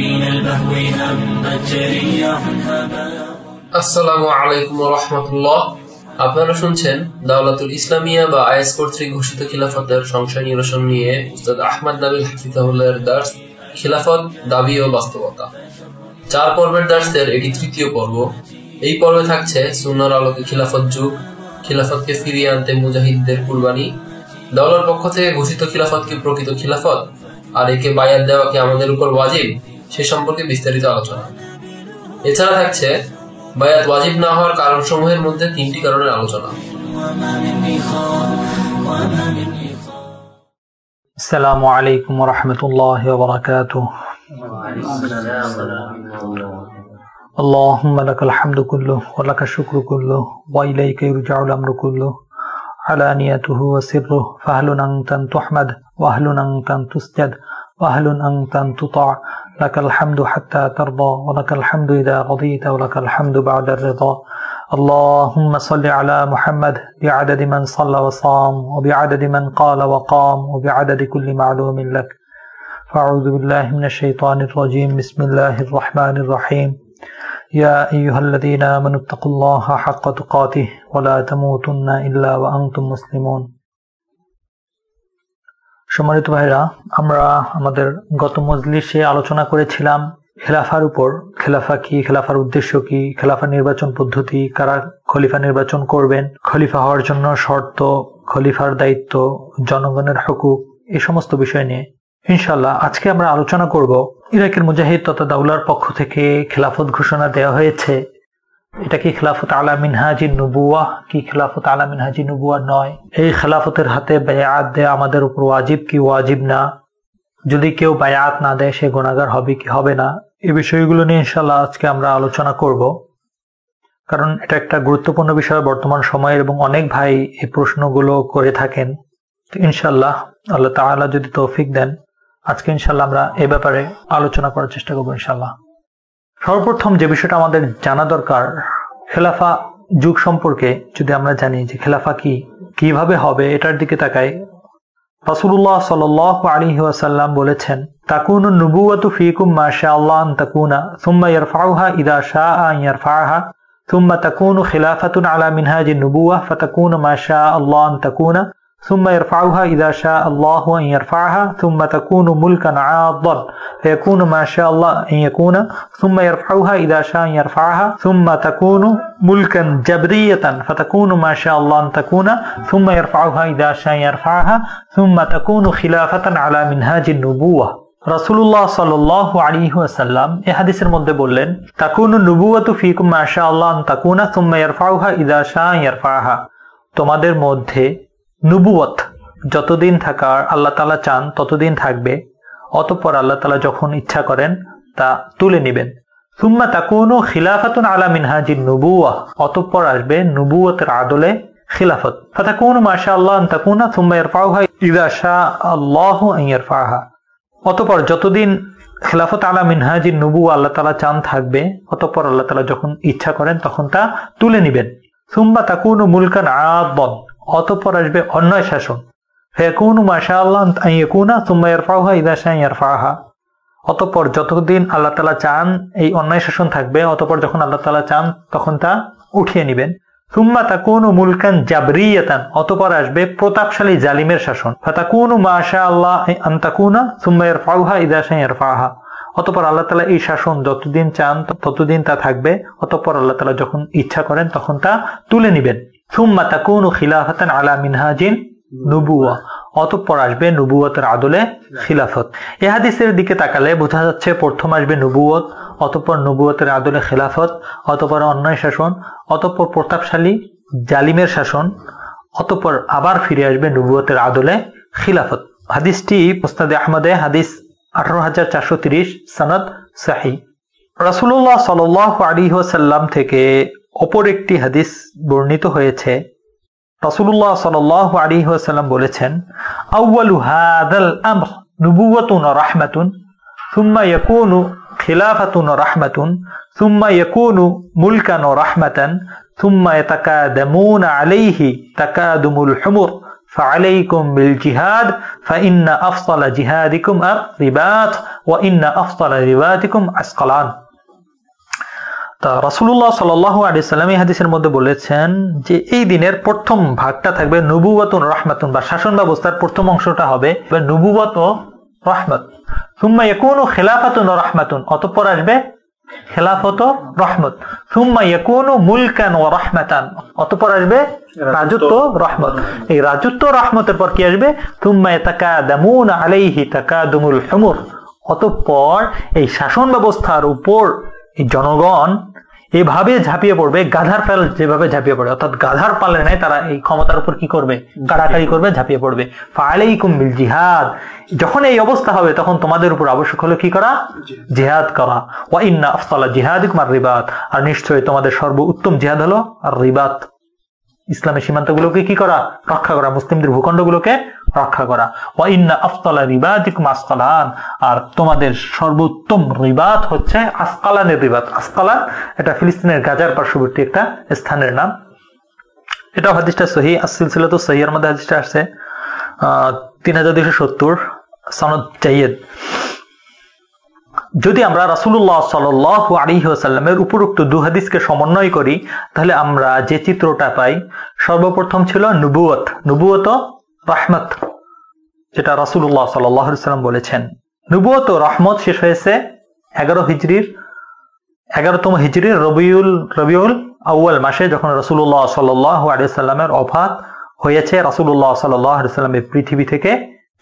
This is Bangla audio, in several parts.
حين البهو همت جريح هباء আসসালামু আলাইকুম রহমতুল্লাহ আপনারা শুনছেন দাওলাতুল ইসলামিয়া বা আইএস কর্তৃক ঘোষিত খিলাফতের সংশয় নিরসন নিয়ে উস্তাদ আহমদ নাবিল হাফিজাহুল্লাহর দার্স খিলাফত দাবি ও বাস্তবতা চার পর্বের দার্সের এটি তৃতীয় পর্ব এই পর্বে থাকছে সুন্নার আলোকে খিলাফত যুগ খিলাফতকে ফিরিয়ে আনতে মুজাহিদদের কুরবানি দলের পক্ষ থেকে ঘোষিত খিলাফত কি প্রকৃত খিলাফত আর একে বায়াত দেওয়া কি আমাদের উপর ওয়াজিব সে সম্পর্কে বিস্তারিত আলোচনা এছাড়া থাকছে বায়াত ওয়াজিব না হওয়ার কারণসমূহের মধ্যে তিনটি কারণের আলোচনা وما من إخاء وما من إخاء السلام عليكم ورحمة الله وبركاته اللهم لك الحمد كله ولك الشكر كله وإليك يرجع الأمر كله علانيته وسره فهل أنت أن تحمد وأهل أنت أن تسجد وأهل أنت أن تطاع لك الحمد حتى ترضى ولك الحمد إذا رضيت ولك الحمد بعد الرضا. اللهم صل على محمد بعدد من صلى وصام وبعدد من قال وقام وبعدد كل معلوم لك. فأعوذ بالله من الشيطان الرجيم. بسم الله الرحمن الرحيم. يا أيها الذين آمنوا اتقوا الله حق تقاته ولا تموتن إلا وأنتم مسلمون. সম্মানিত ভাইরা আমরা আমাদের গত মজলিসে আলোচনা করেছিলাম খেলাফার উপর, খেলাফা কি, খেলাফার উদ্দেশ্য কি, খেলাফা নির্বাচন পদ্ধতি, কারা খলিফা নির্বাচন করবেন, খলিফা হওয়ার জন্য শর্ত, খলিফার দায়িত্ব, জনগণের হকুক এই সমস্ত বিষয় নিয়ে। ইনশাল্লাহ আজকে আমরা আলোচনা করব ইরাকের মুজাহিদ তথা দাউলার পক্ষ থেকে খেলাফত ঘোষণা দেওয়া হয়েছে। এটা কি খেলাফত আলা মিনহাজি নুবুয়া? কি খেলাফত আলা মিনহাজি নুবুয়া নয়? এই খেলাফতের হাতে বায়াত দেয়া আমাদের উপর ওয়াজিব কি ওয়াজিব না? যদি কেউ বায়াত না দেয়, সে গুণাগার হবে কি হবে না? এই বিষয়গুলো নিয়ে ইনশাল্লাহ আজকে আমরা আলোচনা করব। কারণ এটা একটা গুরুত্বপূর্ণ বিষয়, বর্তমান সময়ের এবং অনেক ভাই এই প্রশ্নগুলো করে থাকেন। তো ইনশাল্লাহ আল্লাহ তাআলা যদি তৌফিক দেন, আজকে ইনশাল্লাহ আমরা এ ব্যাপারে আলোচনা করার চেষ্টা করব ইনশাল্লাহ সর্বপ্রথম যে বিষয়টা আমাদের জানা দরকার খেলাফা যুগ সম্পর্কে যদি আমরা জানি যে খেলাফা কি কিভাবে হবে এটার দিকে তাকাই রাসূলুল্লাহ সাল্লাল্লাহু আলাইহি ওয়াসাল্লাম বলেছেন তাকুনু নুবুওয়াতু ফীকুম মা শাআল্লাহ আন তাকুনা সুম্মা ইয়ারফাউহা ইদা শাআ আন ইয়ারফাহা ثم تكون خلافة على منهاج النبوة فتكون ما شاء الله أن تكون ثم يرفعها إذا شاء الله أن يرفعها ثم تكون ملكا عاضا فيكون ما شاء الله أن يكون ثم يرفعها إذا شاء أن يرفعها ثم تكون ملكا جبرية فتكون ما شاء الله أن تكون ثم يرفعها إذا شاء أن يرفعها ثم تكون خلافة على منهاج النبوة রাসূলুল্লাহ সাল্লাল্লাহু আলাইহি ওয়াসাল্লাম এই হাদিসের মধ্যে বললেন তাকুনু নুবুওয়াতু ফীকুম মা শা আল্লাহ আন তাকুনা সুম্মা ইয়ারফাউহা ইযা শা ইয়ারফাহা তোমাদের মধ্যে নুবুয়ত যতদিন থাকার আল্লাহ তালা চান, ততদিন থাকবে। অতঃপর আল্লাহ তালা যখন ইচ্ছা করেন, তা তুলে নেবেন। সুম্মা তাকুনু খিলাফাতুন আলা মিনহাজি নুবুয়া অতঃপর আসবে নুবুয়তের আদলে খিলাফত। ফাতাকুনু মাশা আল্লাহ তাকুনা, সুম্মা ইয়ারফাউহা ইযা শা আল্লাহু আন ইয়ারফাহা অতঃপর যতদিন খেলাফত আলা মিনহাজি নুবু আল্লাহ তালা চান থাকবে, অতঃপর আল্লাহ তালা যখন ইচ্ছা করেন, তখন তা তুলে নিবেন। সুম্মা তাকুনু মুলকান আদন অতঃপর আসবে অন্যায় শাসন। ফেকুনু মাশা আল্লাহ ইয়কুনা সুম্মা ইয়ারফাউহা ইদা শাহ ইয়ারফাহা অতঃপর যতদিন আল্লাহ তালা চান এই অন্যায় শাসন থাকবে, অতঃপর যখন আল্লাহ তালা চান তখন তা উঠিয়ে নিবেন। সুম্মা তাকুনু মুলকান জাবরিয়াতান, অতঃপর আসবে প্রতাপশালী জালিমের শাসন। ফাতাকুনু মাশা আল্লাহ আন্তাকুনা সুম্মা ইয়ারফাউহা ইদা শাহ ইয়ারফাহা অতপর আল্লাহ তালা এই শাসন যতদিন চান ততদিন তা থাকবে, অতপর আল্লাহ তালা যখন ইচ্ছা করেন তখন তা তুলে নিবেন। অতঃপর আসবে আদলে খিলাফত। এ হাদিসের দিকে তাকালে বোঝা যাচ্ছে প্রথম আসবে নুবুয়ত অতঃপর নুবুয়তের আদলে খিলাফত অন্যায় শাসন, অতঃপর প্রতাপশালী, জালিমের শাসন, অতঃপর আবার ফিরে আসবে নুবুয়তের আদলে খিলাফত। হাদিসটি মুস্তাদে আহমদে, হাদিস আঠারো হাজার চারশো তিরিশ সনদ সাহি। রাসুল্লাহ সাল আলী সাল্লাম থেকে অপর একটি হাদিস বর্ণিত হয়েছে রাসুল্লাহ সাল আলী সাল্লাম বলেছেন আউ্বালু হাদাল আমর নুবুওয়াতুন রাহমাতুন ثم يكون خلافة رحمة ثم يكون ملكا رحمة ثم يتكادمون عليه تكادم الحمر فعليكم بالجهاد فإن أفضل جهادكم الرباط وإن أفضل رباطكم عسقلان তা আলাইহি সাল্লাম এই হাদিসের মধ্যে বলেছেন যে এই দিনের প্রথম ভাগটা থাকবে নবুওয়াতুন রাহমাতুন, বা শাসন ব্যবস্থার প্রথম অংশটা হবে নবুওয়াত ও রহমত। সুম্মা খিলাফাতুন ও রাহমাতুন, অতঃপর আসবে খেলাফত রহমত। সুম্মা মুলকান অতঃপর আসবে রাজত্ব রহমত। এই রাজত্ব রহমতের পর কি আসবে? সুম্মা ইয়াতাকাদামুন আলাইহি তাকাদুমুল হুমুর। অতঃপর এই শাসন ব্যবস্থার উপর জনগণ এভাবে ঝাঁপিয়ে পড়বে, গাধার পাল যেভাবে ঝাঁপিয়ে পড়বে অর্থাৎ গাধার পালে নাই, তারা এই ক্ষমতার উপর কি করবে? কাড়াকাড়ি করবে, ঝাঁপিয়ে পড়বে। ফালাইকুম কুম্বিল জিহাদ। যখন এই অবস্থা হবে, তখন তোমাদের উপর আবশ্যক হলো কি করা? জিহাদ করা। ওয়া ইন্না আফসালা জিহাদ আর রিবাত আর নিশ্চয়ই তোমাদের সর্ব উত্তম জিহাদ হলো আর রিবাত ইসলামের সীমান্তগুলোকে কি করা? রক্ষা করা। মুসলিমদের ভূখণ্ডগুলোকে রক্ষা করা। ওয়া আফতালা আসকালান। আর তোমাদের সর্বোত্তম রিবাত হচ্ছে আসকালানের রিবাত। আসকালান এটা ফিলিস্তিনের গাজার পার্শ্ববর্তী একটা স্থানের নাম। এটা হাদিসটা সহি আসিল ছিল তো সহিয়ার মধ্যে হাদিসটা আসছে। আহ, তিন হাজার দুইশো সত্তর, সনদ জাইয়েদ। যদি আমরা রাসুল্লাহ সাল আলী সাল্লামের উপরোক্ত দু হাদিসকে সমন্বয় করি, তাহলে আমরা যে চিত্রটা পাই, সর্বপ্রথম ছিল নুবুয়ত নুবুয়ত রহমত, যেটা রাসুল্লাহ সাল্লাম বলেছেন। নুবুয়ত রহমত শেষ হয়েছে এগারো হিজড়ির এগারোতম হিজড়ির রবিউল রবিউল আউ্য়াল মাসে, যখন রসুল্লাহ সাল্লাহ আলিয়াল্লামের অফাত হয়েছে। রাসুল্লাহ সাল্লাহ সাল্লামের পৃথিবী থেকে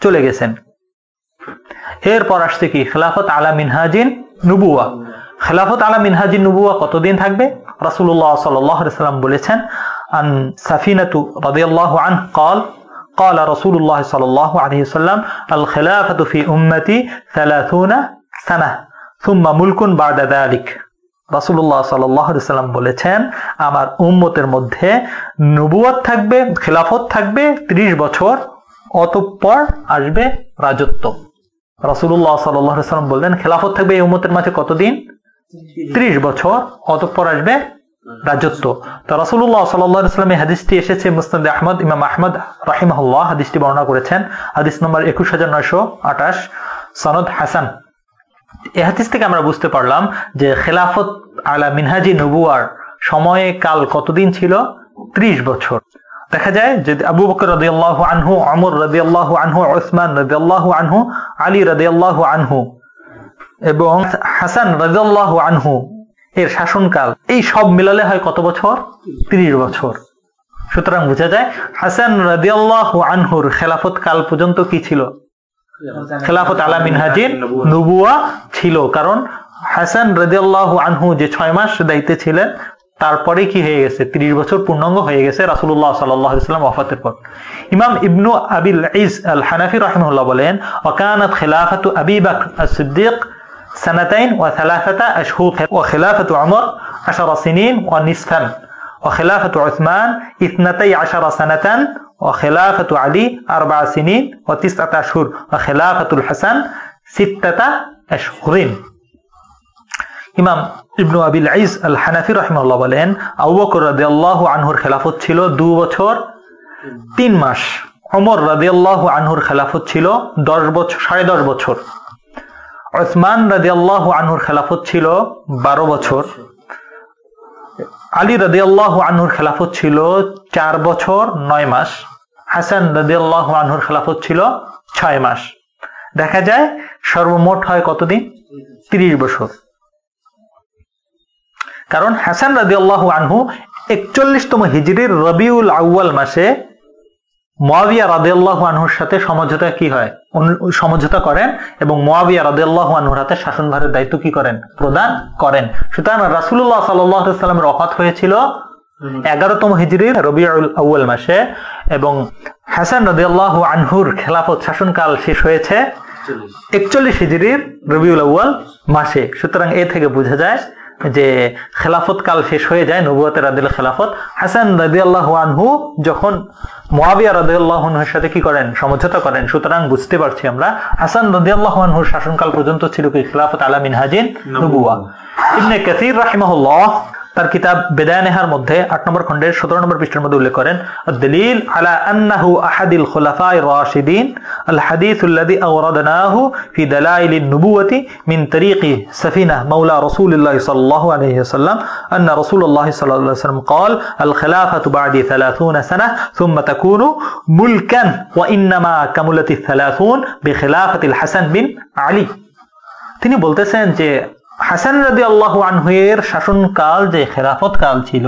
চলে গেছেন। এরপর আসছে কি খেলাফত আলা মিনহাজিন নুবুয়া খেলাফত আলা মিনহাজিন নুবুয়া কতদিন থাকবে রাসুল্লাহ সাল্লাম বলেছেন আন সাফিনাতু রাদিয়াল্লাহু আন قال قال رسول الله صلى الله عليه وسلم الخلافة في أمتي ثلاثون سنة ثم ملك بعد ذلك রাসুল্লাহ সাল্লাম বলেছেন আমার উম্মতের মধ্যে নবুয়াত থাকবে খেলাফত থাকবে ত্রিশ বছর অতঃপর আসবে রাজত্ব রাসুল্লাহ সাল্লাম বললেন, খেলাফত থাকবে এই উম্মতের মাঝে কতদিন? ত্রিশ বছর। অতঃপর আসবে রাজত্ব। তো রাসুল্লাহ সাল্লাম এই হাদিসটি এসেছে মুস্তাদ আহমদ, ইমাম আহমদ রাহিমাহুল্লাহ। হাদিসটি বর্ণনা করেছেন। হাদিস নম্বর একুশ হাজার নয়শো আঠাশ, সনদ হাসান। এ হাদিস থেকে আমরা বুঝতে পারলাম যে খেলাফত আলা মিনহাজি নবুয়ার সময়ে কাল কতদিন ছিল? ত্রিশ বছর। দেখা যায় যে আবু বকর রদিয়াল্লাহ আনহু, আমর রদিয়াল্লাহ আনহু ওসমান রদিয়াল্লাহ আনহু, আলী রদিয়াল্লাহ আনহু এবং হাসান রদিয়াল্লাহ আনহু এর শাসনকাল, এই সব মিলালে হয় কত বছর? ত্রিশ বছর। সুতরাং বোঝা যায় হাসান রদিয়াল্লাহ আনহুর খেলাফত কাল পর্যন্ত কি ছিল? খেলাফত আলা মিনহাজির নবুয়া ছিল। কারণ হাসান রদিয়াল্লাহ আনহু যে ছয় মাস দায়িত্বে ছিলেন তারপরে কি হয়ে গেছে ত্রিশ বছর পূর্ণাঙ্গ হয়ে গেছে রাসুল্লাহ সাল্লাম ওফাতের পর ইমাম ইবনু আবিল ইস আল হানাফি রহমুল্লাহ বলেন ওকানত খেলাফাতু আবি বাকর সিদ্দিক سنتين وثلاثة أشهر وخلافة عمر عشر سنين ونصفا وخلافة عثمان اثنتي عشر سنة وخلافة علي أربع سنين وتسعة أشهر وخلافة الحسن ستة أشهر ইমাম ইবনু আবিল আইস আল হানাফি রহমাল্লাহ বলেন, আবু বকর রাদিয়াল্লাহু আনহুর খেলাফত ছিল দু বছর, তিন মাস। ওমর রাদিয়াল্লাহু আনহুর খেলাফত ছিল দশ বছর সাড়ে দশ বছর। ওসমান আল্লাহ আনহুর খেলাফত ছিল বারো বছর। আলী আল্লাহ আনহুর খেলাফত ছিল চার বছর, নয় মাস। হাসান রাদিয়াল্লাহু আনহুর খেলাফত ছিল ছয় মাস। দেখা যায় সর্বমোট হয় কতদিন? তিরিশ বছর। কারণ হাসান রাজি আল্লাহ আনহু একচল্লিশতম হিজড়ির রবিউল আউ্য়াল মাসে মোয়াবিয়া রাদিয়াল্লাহ আনহুর সাথে সমঝোতা কি হয়? সমঝোতা করেন এবং মোয়াবিয়া রাদিয়াল্লাহ আনহুর হাতে শাসনভারের দায়িত্ব কি করেন? প্রদান করেন। সুতরাং রাসুল্লাহ সাল্লামের অফাত হয়েছিল এগারোতম হিজড়ির রবিউল আউ্য়াল মাসে এবং হাসান রাদিয়াল্লাহ আনহুর খেলাফত শাসনকাল শেষ হয়েছে একচল্লিশ। হিজড়ির রবিউল আউ্য়াল মাসে। সুতরাং এ থেকে বোঝা যায় যে খেলাফত কাল শেষ হয়ে যায় নবুয়াতে আদিল খেলাফত হাসান রাজি আল্লাহ আনহু যখন মোয়াবিয়া রাজি আল্লাহনহুর সাথে কি করেন? সমঝোতা করেন। সুতরাং বুঝতে পারছি আমরা হাসান রাজি আল্লাহ আনহুর শাসনকাল পর্যন্ত ছিল কি? খেলাফত আলামিন হাজিন নবুয়া। ইবনে কাসির রাহিমাহুল্লাহ তার কিতাব বেদায় নেহার মধ্যে আট নম্বর খণ্ডের সতেরো নম্বর পৃষ্ঠার মধ্যে উল্লেখ করেন দলিল আলা আন্নাহু আহাদিল খুলাফায়ে রাশিদিন আল হাদিস الذي أوردناه في دلائل النبوة من طريق سفينة مولى رسول الله صلى الله عليه وسلم أن رسول الله صلى الله عليه وسلم قال الخلافة بعد ثلاثون سنة ثم تكون ملكا وإنما كملت الثلاثون بخلافة الحسن بن علي তিনি বলতেছেন যে হাসান রাদি আল্লাহ আনহুয়ের শাসনকাল যে খেলাফত কাল ছিল,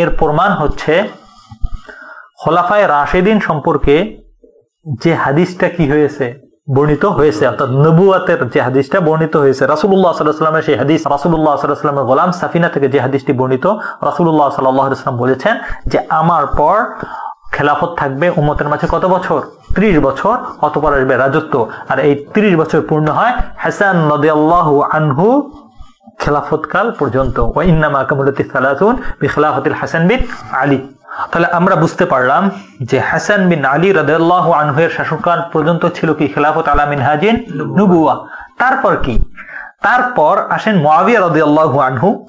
এর প্রমাণ হচ্ছে খোলাফায় রাশেদিন সম্পর্কে যে হাদিসটা কি হয়েছে, বর্ণিত হয়েছে, অর্থাৎ নবুয়াতের যে হাদিসটা বর্ণিত হয়েছে রাসুল্লাহ সাল্লাহামের সেই হাদিস রাসুল্লাহ সাল্লাহামের গোলাম সাফিনা থেকে যে হাদিসটি বর্ণিত রাসুল্লাহ সাল্লাম বলেছেন যে আমার পর খেলাফত থাকবে উম্মতের মাঝে কত বছর? ত্রিশ বছর, অতপর আসবে রাজত্ব। আর এই ত্রিশ বছর পূর্ণ হয় হাসান নদিয়াল্লাহু আনহু খেলাফতকাল পর্যন্ত। তাহলে আমরা বুঝতে পারলাম যে হাসান বিন আলী আনহুয়ের শাসনকাল পর্যন্ত ছিল কি খেলাফত আলা মিনহাজিন নুবুয়া তারপর কি? তারপর আসেন মুয়াবিয়া রাদিয়াল্লাহু আনহু।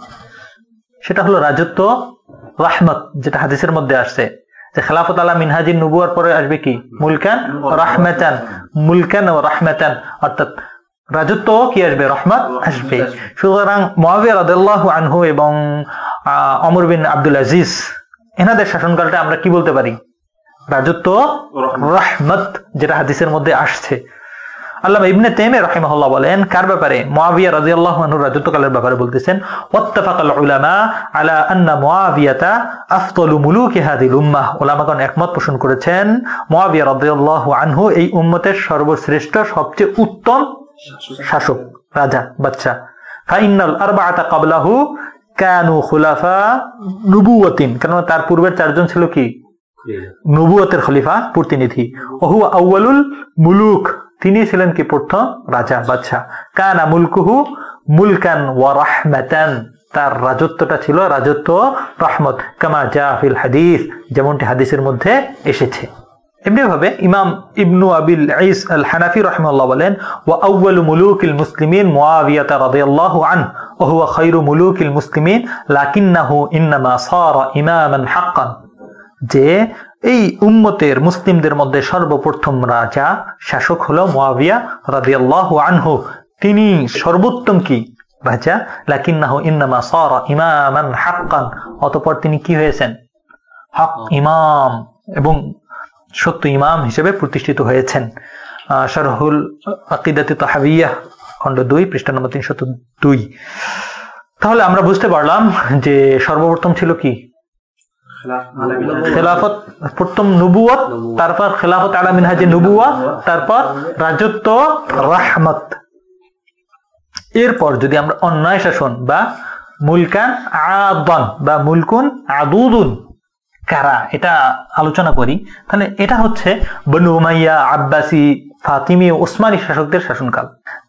সেটা হলো রাজত্ব, রাহমত, যেটা হাদিসের মধ্যে আসছে। যে খেলাফত আলা মিনহাজিন নুবুয়ার পরে আসবে কি? মুলকান রাহমাতান। মুলকান ও রাহমাতান। অর্থাৎ রাজত্ব কি আসবে? রহমত আসবে। সুতরাং মহাবিয়া রাদিয়াল্লাহু আনহু এবং অমর বিন আব্দুল আজিজ এনাদের শাসনকালটা আমরা কি বলতে পারি? রাজত্ব রহমত। যেটা হাদিসের মধ্যে আসছে। আল্লাহ ইবনে তেমে রহিমাহুল্লাহ বলেন কার ব্যাপারে? মুয়াবিয়া রাদিয়াল্লাহু আনহু রাজত্বকালের ব্যাপারে বলতেছেন ওয়াত্তাফাকাল উলামা আলা আন্না মুয়াবিয়াতা আফদলু মুলুকি হাদিল উম্মাহ। উলামাগণ একমত পোষণ করেছেন মুয়াবিয়া রাদিয়াল্লাহু আনহু এই উম্মতের সর্বশ্রেষ্ঠ সবচেয়ে উত্তম শাসক, রাজা বাচ্চা ফাইনাল আরবাআতা ক্বাবলাহু কানু খুলাফা কারণ তার পূর্বের চারজন ছিল কি? খলিফা, প্রতিনিধি। ওহু আউয়ালুল মুলুক। তিনি ছিলেন কি? প্রথম রাজা বাদশাহ কানা মুলকুহু মুলকান ওয়া তার রাজত্বটা ছিল রাজত্ব, রহমত। কামা জাফিল হাদিস। যেমনটি হাদিসের মধ্যে এসেছে। এমনি ভাবে ইমাম ইবনু আবিল ইস আল হানাফি রহমাল্লাহ বলেন, ওয়া আউয়ালু মুলুকিল মুসলিমিন মুআবিয়াতা রাদিয়াল্লাহু আন ওয়া হুয়া খায়রু মুলুকিল মুসলিমিন, লাকিন্নাহু ইন্নামা সারা ইমামান হাক্কান। যে এই উম্মতের মুসলিমদের মধ্যে সর্বপ্রথম রাজা, শাসক হলো মুয়াবিয়া রাদিয়াল্লাহু আনহু। তিনি সর্বোত্তম কি রাজা? লাকিন্নাহু ইন্নামা সারা ইমামান হাক্কান। অতঃপর তিনি কি হয়েছেন? হক, ইমাম এবং সত্য ইমাম হিসেবে প্রতিষ্ঠিত হয়েছেন। শারহুল আকিদাতি তাহাবিয়া খণ্ড দুই, পৃষ্ঠা নম্বর তিনশত দুই। তাহলে আমরা বুঝতে পারলাম যে সর্বপ্রথম ছিল কি? খেলাফত, প্রথম নবুয়ত তারপর খেলাফত আলা মিনহাজে নবুয়া তারপর রাজত্ব, রাহমত। এরপর যদি আমরা অন্যায় শাসন বা মুলকান আদন বা মুলকুন আদুদুন কারা? এটা আলোচনা করি। তাহলে এটা হচ্ছে বনু উমাইয়া আব্বাসি ফাতিমি ও ওসমানী শাসকদের শাসনকাল।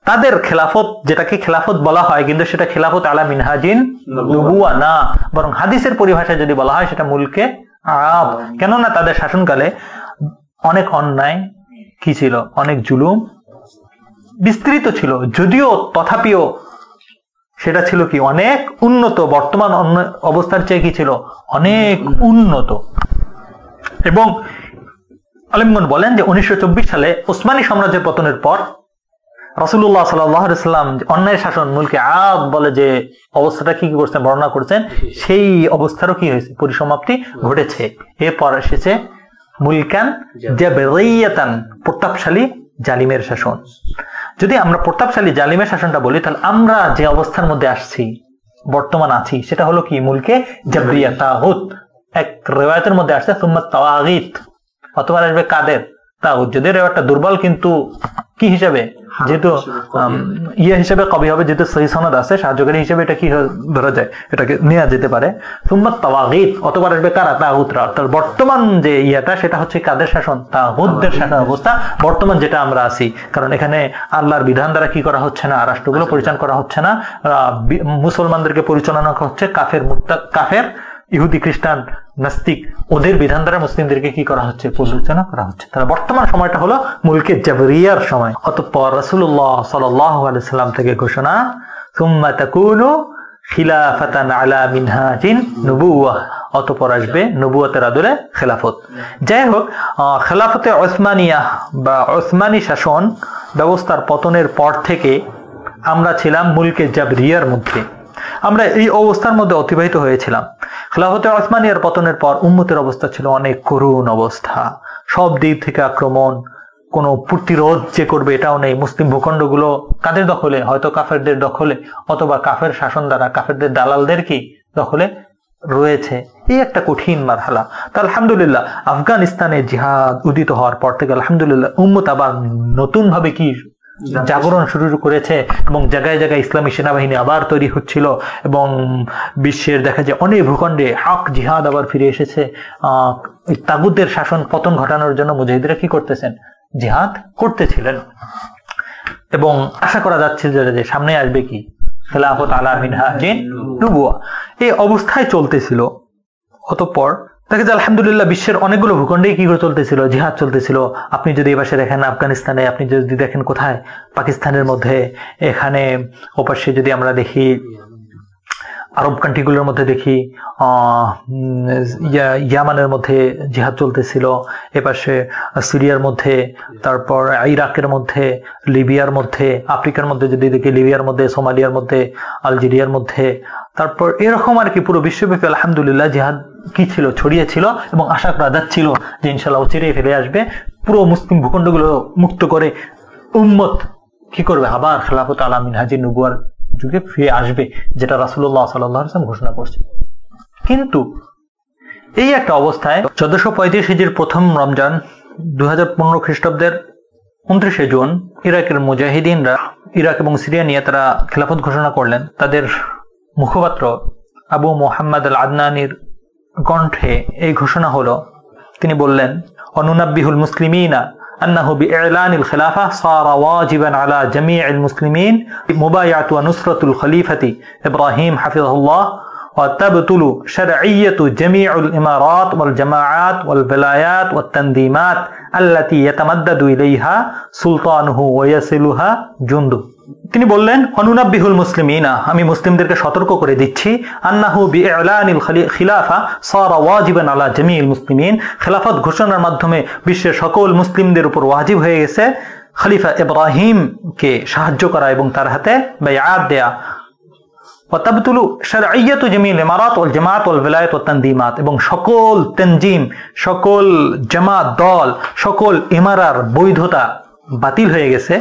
তাদের খেলাফত যেটাকে খেলাফত বলা হয় কিন্তু সেটা খেলাফত আলা মিনহাজিন নবুয়া না। বরং হাদিসের পরিভাষায় যদি বলা হয় সেটা মুলকে আব। কেননা তাদের শাসনকালে অনেক অন্যায় কি ছিল? অনেক জুলুম বিস্তৃত ছিল। যদিও তথাপিও সেটা ছিল কি? অনেক উন্নত, বর্তমান অবস্থার চেয়ে কি ছিল? অনেক উন্নত। এবং আলিমগন বলেন যে উনিশশো চব্বিশ সালে ওসমানী সাম্রাজ্যের পতনের পর রসুল্লাহ সাল্লাম অন্যায় শাসন, মূলকে আদ বলে যে অবস্থাটা কি কি করছেন, বর্ণনা করছেন, সেই অবস্থারও কি হয়েছে? পরিসমাপ্তি ঘটেছে। এরপর এসেছে মুলকান প্রতাপশালী জালিমের শাসন। যদি আমরা প্রতাপশালী জালিমের শাসনটা বলি, তাহলে আমরা যে অবস্থার মধ্যে আসছি, বর্তমান আছি, সেটা হলো কি? মুলকে জাবরিয়া তাহুত এক রেওয়ায়তের মধ্যে আসছে, সুম্মা তাওয়াগিত, অথবা আসবে কাদের? তাহুত যদি রেওয়ায়তটা দুর্বল, কিন্তু কি হিসাবে? যেহেতু ইয়ে হিসেবে কবি হবে? যেহেতু সহি সনদ আছে সাহায্যকারী হিসেবে এটা কি ধরা যায় এটাকে নেওয়া যেতে পারে। সুম্মত তাওয়াগিত অথবা আসবে কারা? তাহুতরা অর্থাৎ বর্তমান যে ইয়েটা সেটা হচ্ছে কাদের শাসন? তাহুতদের শাসন অবস্থা। বর্তমান যেটা আমরা আছি কারণ এখানে আল্লাহর বিধান দ্বারা কি করা হচ্ছে না? রাষ্ট্রগুলো পরিচালনা করা হচ্ছে না। মুসলমানদেরকে পরিচালনা করা হচ্ছে কাফের মুক্তা কাফের ইহুদি খ্রিস্টান নাস্তিক। ওদের বিধান দ্বারা মুসলিমদেরকে কি করা হচ্ছে? পরিচালনা করা হচ্ছে। তাহলে বর্তমান সময়টা হলো মুলকে জাবরিয়ার সময়। অতঃপর রসুল্লাহ সাল্লাম থেকে ঘোষণা, সুম্মা তাকুনু আসবে খেলাফত। যাই হোক খেলাফতে বা ওসমানী শাসন ব্যবস্থার পতনের পর থেকে আমরা ছিলাম মুলকে জাবরিয়ার মধ্যে। আমরা এই অবস্থার মধ্যে অতিবাহিত হয়েছিলাম। খেলাফতে ওসমানিয়ার পতনের পর উম্মতের অবস্থা ছিল অনেক করুণ অবস্থা। সব দিক থেকে আক্রমণ, কোনো প্রতিরোধ যে করবে এটাও নেই। মুসলিম ভূখণ্ডগুলো কাদের দখলে? হয়তো কাফেরদের দখলে, অথবা কাফের শাসন দ্বারা কাফেরদের দালালদের কি দখলে রয়েছে? এই একটা কঠিন মারহালা। তা আলহামদুলিল্লাহ, আফগানিস্তানে জিহাদ উদিত হওয়ার পর থেকে আলহামদুলিল্লাহ, উম্মত আবার নতুন ভাবে কি জাগরণ শুরু করেছে এবং জায়গায় জায়গায় ইসলামী সেনাবাহিনী আবার তৈরি হচ্ছিল এবং বিশ্বের দেখা যায় অনেক ভূখণ্ডে হক জিহাদ আবার ফিরে এসেছে। আহ তাগুদের শাসন পতন ঘটানোর জন্য মুজাহিদরা কি করতেছেন? জিহাদ করতেছিলেন। এবং আশা করা যাচ্ছে যে সামনে আসবে কি? খেলাফত আলা মিনহাজিন নবুয়া। এই অবস্থায় চলতেছিল। অতঃপর দেখা যায় আলহামদুলিল্লাহ বিশ্বের অনেকগুলো ভূখণ্ডেই কি করে চলতেছিল? জিহাদ চলতেছিল। আপনি যদি এপাশে দেখেন আফগানিস্তানে, আপনি যদি দেখেন কোথায়? পাকিস্তানের মধ্যে, এখানে, ওপাশে যদি আমরা দেখি, আরব কান্ট্রিগুলোর মধ্যে দেখি ইয়ামানের মধ্যে জিহাদ চলতেছিল এপাশে সিরিয়ার মধ্যে, তারপর ইরাকের মধ্যে, লিবিয়ার মধ্যে, আফ্রিকার মধ্যে যদি দেখি, লিবিয়ার মধ্যে, সোমালিয়ার মধ্যে, আলজেরিয়ার মধ্যে, তারপর এরকম আর কি পুরো বিশ্বব্যাপী আলহামদুলিল্লাহ জিহাদ কি ছিল? ছড়িয়ে ছিল এবং আশা করা যাচ্ছিল যে ইনশাল্লাহ চিরে ফিরে আসবে। পুরো মুসলিম ভূখণ্ডগুলো মুক্ত করে উম্মত কি করবে? আবার খেলাফত আলামিন হাজির নবুয়ার যুগে ফিরে আসবে, যেটা রাসুল্লাহ সাল্লাম ঘোষণা করছে। কিন্তু এই একটা অবস্থায় চোদ্দশো পঁয়ত্রিশ হিজির প্রথম রমজান দু হাজার পনেরো খ্রিস্টাব্দের উনত্রিশে জুন ইরাকের মুজাহিদিনরা ইরাক এবং সিরিয়া নিয়ে তারা খেলাফত ঘোষণা করলেন। তাদের মুখপাত্র আবু মোহাম্মদ আল আদনানির কণ্ঠে এই ঘোষণা হলো তিনি বললেন অনুনাব্বিহুল মুসলিমিনা أنه بإعلان الخلافة صار واجبا على جميع المسلمين مبايعة ونصرة الخليفة إبراهيم حفظه الله وتبطل شرعية جميع الإمارات والجماعات والولايات والتنظيمات التي يتمدد إليها سلطانه ويصلها جنده তিনি বললেন, অনুনাব্বিহুল মুসলিমিনা, আমি মুসলিমদেরকে সতর্ক করে দিচ্ছি। আন্নাহু বিইলানিল খালি- খিলাফা সারা ওয়াজিবান আলা জামিল মুসলিমিন। খেলাফত ঘোষণার মাধ্যমে বিশ্বের সকল মুসলিমদের উপর ওয়াজিব হয়ে গেছে। খলিফা ইব্রাহিমকে সাহায্য করা এবং তার হাতে বেয়াত দেয়া। ইমারাত ওয়াল জামাত ওয়াল ওয়ালায়াত ওয়াত তানদিমাত এবং সকল তানজিম, সকল জামাত দল, সকল ইমারার বৈধতা বাতিল হয়ে গেছে।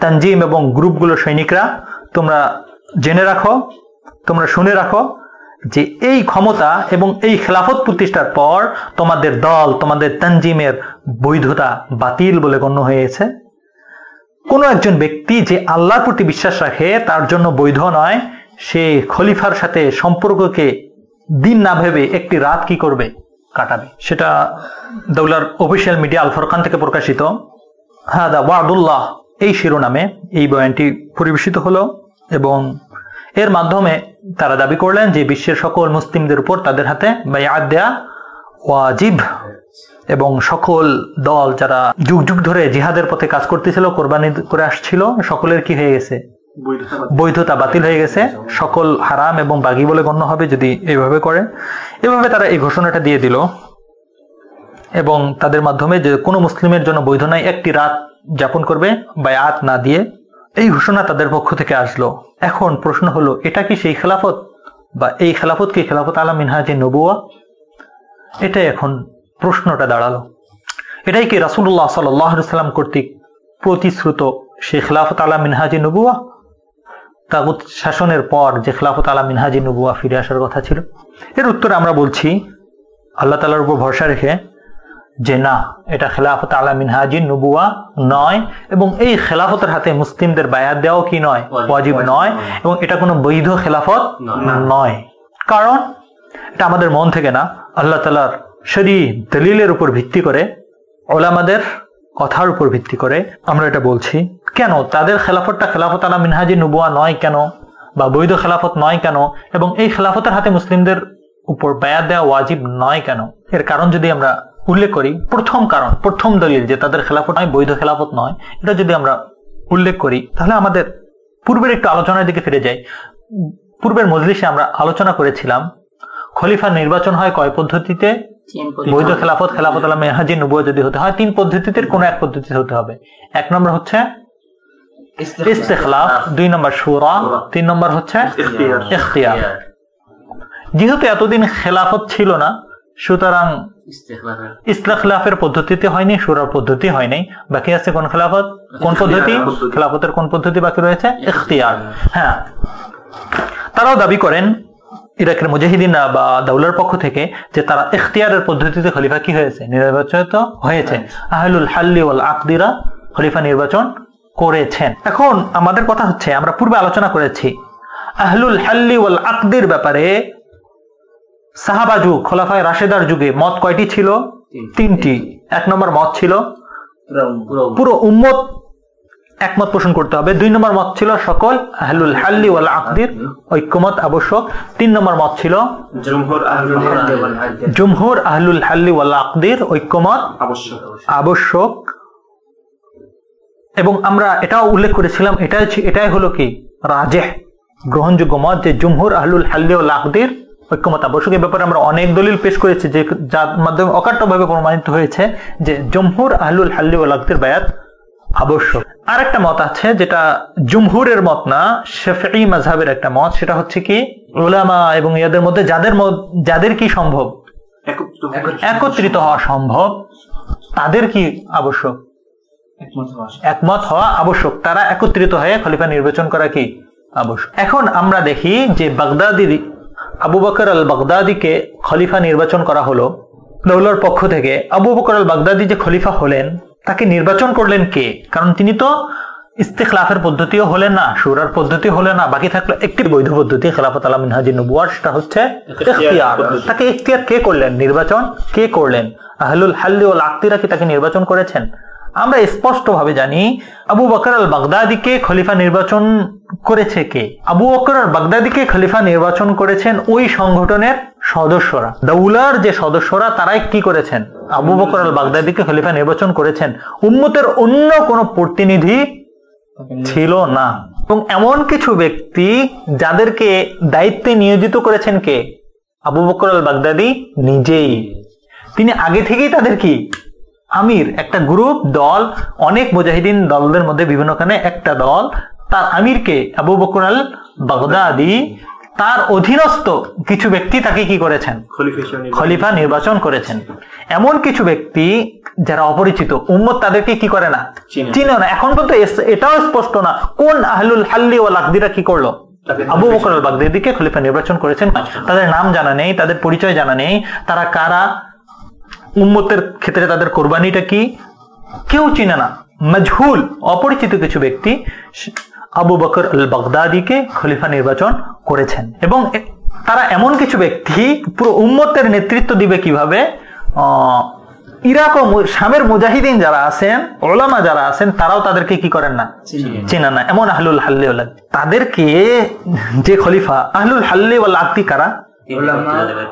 তানজিম এবং গ্রুপগুলোর সৈনিকরা, তোমরা জেনে রাখো, তোমরা শুনে রাখো যে এই ক্ষমতা এবং এই খেলাফত প্রতিষ্ঠার পর তোমাদের দল, তোমাদের তানজিমের বৈধতা বাতিল বলে গণ্য হয়েছে। কোনো একজন ব্যক্তি যে আল্লাহর প্রতি বিশ্বাস রাখে, তার জন্য বৈধ নয়, সে খলিফার সাথে সম্পর্ককে দিন না ভেবে একটি রাত কি করবে? কাটাবে। সেটা দৌলার অফিসিয়াল মিডিয়া আল ফরকান থেকে প্রকাশিত। হাদা ওয়াদুল্লাহ। এই শিরোনামে এই বয়ানটি পরিবেশিত হলো এবং এর মাধ্যমে তারা দাবি করলেন যে বিশ্বের সকল মুসলিমদের উপর তাদের হাতে বায়াত দেয়া ওয়াজিব এবং সকল দল যারা যুগ যুগ ধরে জিহাদের পথে কাজ করতেছিল, কোরবানি করে আসছিল, সকলের কি হয়ে গেছে? বৈধতা বাতিল হয়ে গেছে। সকল হারাম এবং বাগি বলে গণ্য হবে যদি এইভাবে করে। এভাবে তারা এই ঘোষণাটা দিয়ে দিল এবং তাদের মাধ্যমে যে কোনো মুসলিমের জন্য বৈধ নাই একটি রাত যাপন করবে, বায়াত না দিয়ে। এই ঘোষণা তাদের পক্ষ থেকে আসলো। এখন প্রশ্ন হলো, এটা কি সেই খেলাফত? বা এই খেলাফত কি খেলাফত আলা মিনহাজে নবুয়া এটাই এখন প্রশ্নটা দাঁড়াল। এটাই কি রাসুল্লাহ সাল্লাম কর্তৃক প্রতিশ্রুত সেই খেলাফত আলা মিনহাজি নবুয়া তাগুত শাসনের পর যে খেলাফত আলা মিনহাজি নবুয়া ফিরে আসার কথা ছিল। এর উত্তরে আমরা বলছি, আল্লাহ তালার উপর ভরসা রেখে যে না এটা খেলাফত আলা মিনহাজি নবুয়া নয়। এবং এই খেলাফতের হাতে মুসলিমদের বায়াত দেওয়াও কি নয়? ওয়াজিব নয়। এবং এটা কোনো বৈধ খেলাফত নয়। কারণ এটা আমাদের মন থেকে না। আল্লাহ তালার শরী দলিলের উপর ভিত্তি করে ওলামাদের কথার উপর ভিত্তি করে আমরা এটা বলছি। কেন? তাদের খেলাফতটা খেলাফত আলা মিনহাজি নুবুয়া নয় কেন? বা বৈধ খেলাফত নয় কেন? এবং এই খেলাফতের হাতে মুসলিমদের উপর বায়াত দেওয়া ওয়াজিব নয় কেন? এর কারণ যদি আমরা উল্লেখ করি প্রথম কারণ প্রথম দলিল যে তাদের খেলাফত নয় বৈধ খেলাফত নয় এটা যদি আমরা উল্লেখ করি তাহলে আমাদের পূর্বের একটু আলোচনার দিকে ফিরে যাই। পূর্বের মজলিসে আমরা আলোচনা করেছিলাম খলিফা নির্বাচন হয় কয় পদ্ধতিতে? বৈধ খেলাফত খেলাফত আলা মেহাজি নবুয়া যদি হতে হয় তিন পদ্ধতিতে কোন এক পদ্ধতিতে হতে হবে। এক নম্বর হচ্ছে ইস্তেখলাফ। দুই নম্বর সুরা তিন নম্বর হচ্ছে ইখতিয়ার। যেহেতু এতদিন খেলাফত ছিল না সুতরাং ইস্তেখলাফের পদ্ধতিতে হয়নি সুরার পদ্ধতি বাকি আছে কোন খেলাফত? কোন পদ্ধতি? খেলাফতের কোন পদ্ধতি বাকি রয়েছে? ইখতিয়ার। হ্যাঁ। তারাও দাবি করেন ইরাকের মুজাহিদিন বা দাউলার পক্ষ থেকে যে তারা ইখতিয়ারের পদ্ধতিতে খলিফা কি হয়েছে? নির্বাচিত হয়েছে। আহলুল হাল্লি ওয়াল আকদিরা খলিফা নির্বাচন করেছেন। এখন আমাদের কথা হচ্ছে আমরা পূর্বে আলোচনা করেছি আহলুল হাল্লি ওয়াল আকদির ব্যাপারে সাহাবা যুগ খোলাফায় রাশেদার যুগে মত কয়টি ছিল? তিনটি। এক নম্বর মত ছিল? পুরো উম্মত একমত পোষণ করতে হবে। দুই নম্বর মত ছিল সকল আহলুল হাল্লি ওয়াল আকদির ঐক্যমত আবশ্যক। তিন নম্বর মত ছিল? জুমহুর আহলুল হাল্লি ওয়াল আকদির। ঐক্যমত আবশ্যক এবং আমরা এটাও উল্লেখ করেছিলাম এটাই এটাই হলো কি? রাজেহ গ্রহণযোগ্য মত যে জুমহুর আহলুল হাল্লি ওয়াল আকদির ঐক্যমত। আবশ্যক এ ব্যাপারে আমরা অনেক দলিল পেশ করেছি যে যার মাধ্যমে অকাট্যভাবে প্রমাণিত হয়েছে যে জমহুর আহলুল হাল্লি ওয়াল আকদির বায়াত আবশ্যক। আর একটা মত আছে যেটা জুমহুরের মত না শেফি মাঝহাবের একটা মত, সেটা হচ্ছে কি ওলামা এবং ইয়াদের মধ্যে যাদের যাদের কি সম্ভব? একত্রিত হওয়া সম্ভব, তাদের কি আবশ্যক? একমত হওয়া আবশ্যক। তারা একত্রিত হয়ে খলিফা নির্বাচন করা কি আবশ্যক? এখন আমরা দেখি যে বাগদাদি আবু বকর আল বাগদাদিকে খলিফা নির্বাচন করা হলো। দৌলার পক্ষ থেকে আবু বকর আল বাগদাদি যে খলিফা হলেন তাকে নির্বাচন করলেন কে? কারণ তিনি তো ইস্তেখলাফের পদ্ধতিও হলেন না সুরার পদ্ধতি হলে না বাকি থাকল একটি বৈধ পদ্ধতি খেলাফত আলা মিনহাজি নবুয়ার সেটা হচ্ছে তাকে ইখতিয়ার কে করলেন? নির্বাচন কে করলেন? আহলুল হাল্লি ও লাক্তিরা কি তাকে নির্বাচন করেছেন? আমরা স্পষ্ট ভাবে জানি, আবু বকর আল বাগদাদিকে খলিফা নির্বাচন করেছে কে? আবু বকর আল বাগদাদিকে খলিফা নির্বাচন করেছেন ওই সংগঠনের সদস্যরা। দৌলার যে সদস্যরা, তারাই কি করেছেন? আবু বকর আল বাগদাদিকে খলিফা নির্বাচন করেছেন। উম্মতের অন্য কোন প্রতিনিধি ছিল না। এবং এমন কিছু ব্যক্তি যাদেরকে দায়িত্বে নিয়োজিত করেছেন কে? আবু বকর আল বাগদাদি নিজেই। তিনি আগে থেকেই তাদের কি? আমির একটা গ্রুপ দল অনেক মুজাহিদিন দলদের মধ্যে বিভিন্নখানে একটা দল। তার আমিরকে আবু বকর আল বাগদাদি তার অধীনস্থ কিছু ব্যক্তি তাকে কি করেছেন? খলিফা নির্বাচন করেছেন। এমন কিছু ব্যক্তি যারা অপরিচিত উম্মত তাদেরকে কি করে না? চিনে না। এখন পর্যন্ত এটাও স্পষ্ট না কোন আহলুল হাল্লি ও লাকদিরা কি করল? আবু বকর আল বাগদাদিকে খলিফা নির্বাচন করেছেন। তাদের নাম জানা নেই তাদের পরিচয় জানা নেই। তারা কারা? উম্মতের ক্ষেত্রে তাদের কোরবানিটা কি? কেউ চিনে না। মজহুল অপরিচিত কিছু ব্যক্তি আবু বকর আল বাগদাদিকে খলিফা নির্বাচন করেছেন। এবং তারা এমন কিছু ব্যক্তি পুরো উম্মতের নেতৃত্ব দিবে কীভাবে? ইরাক ও শামের মুজাহিদিন যারা আছেন ওলামা যারা আছেন তারাও তাদেরকে কি করেন না? চেনা না। এমন আহলুল হাল্লি তাদেরকে যে খলিফা আহলুল হাল্লি আত্মি কারা?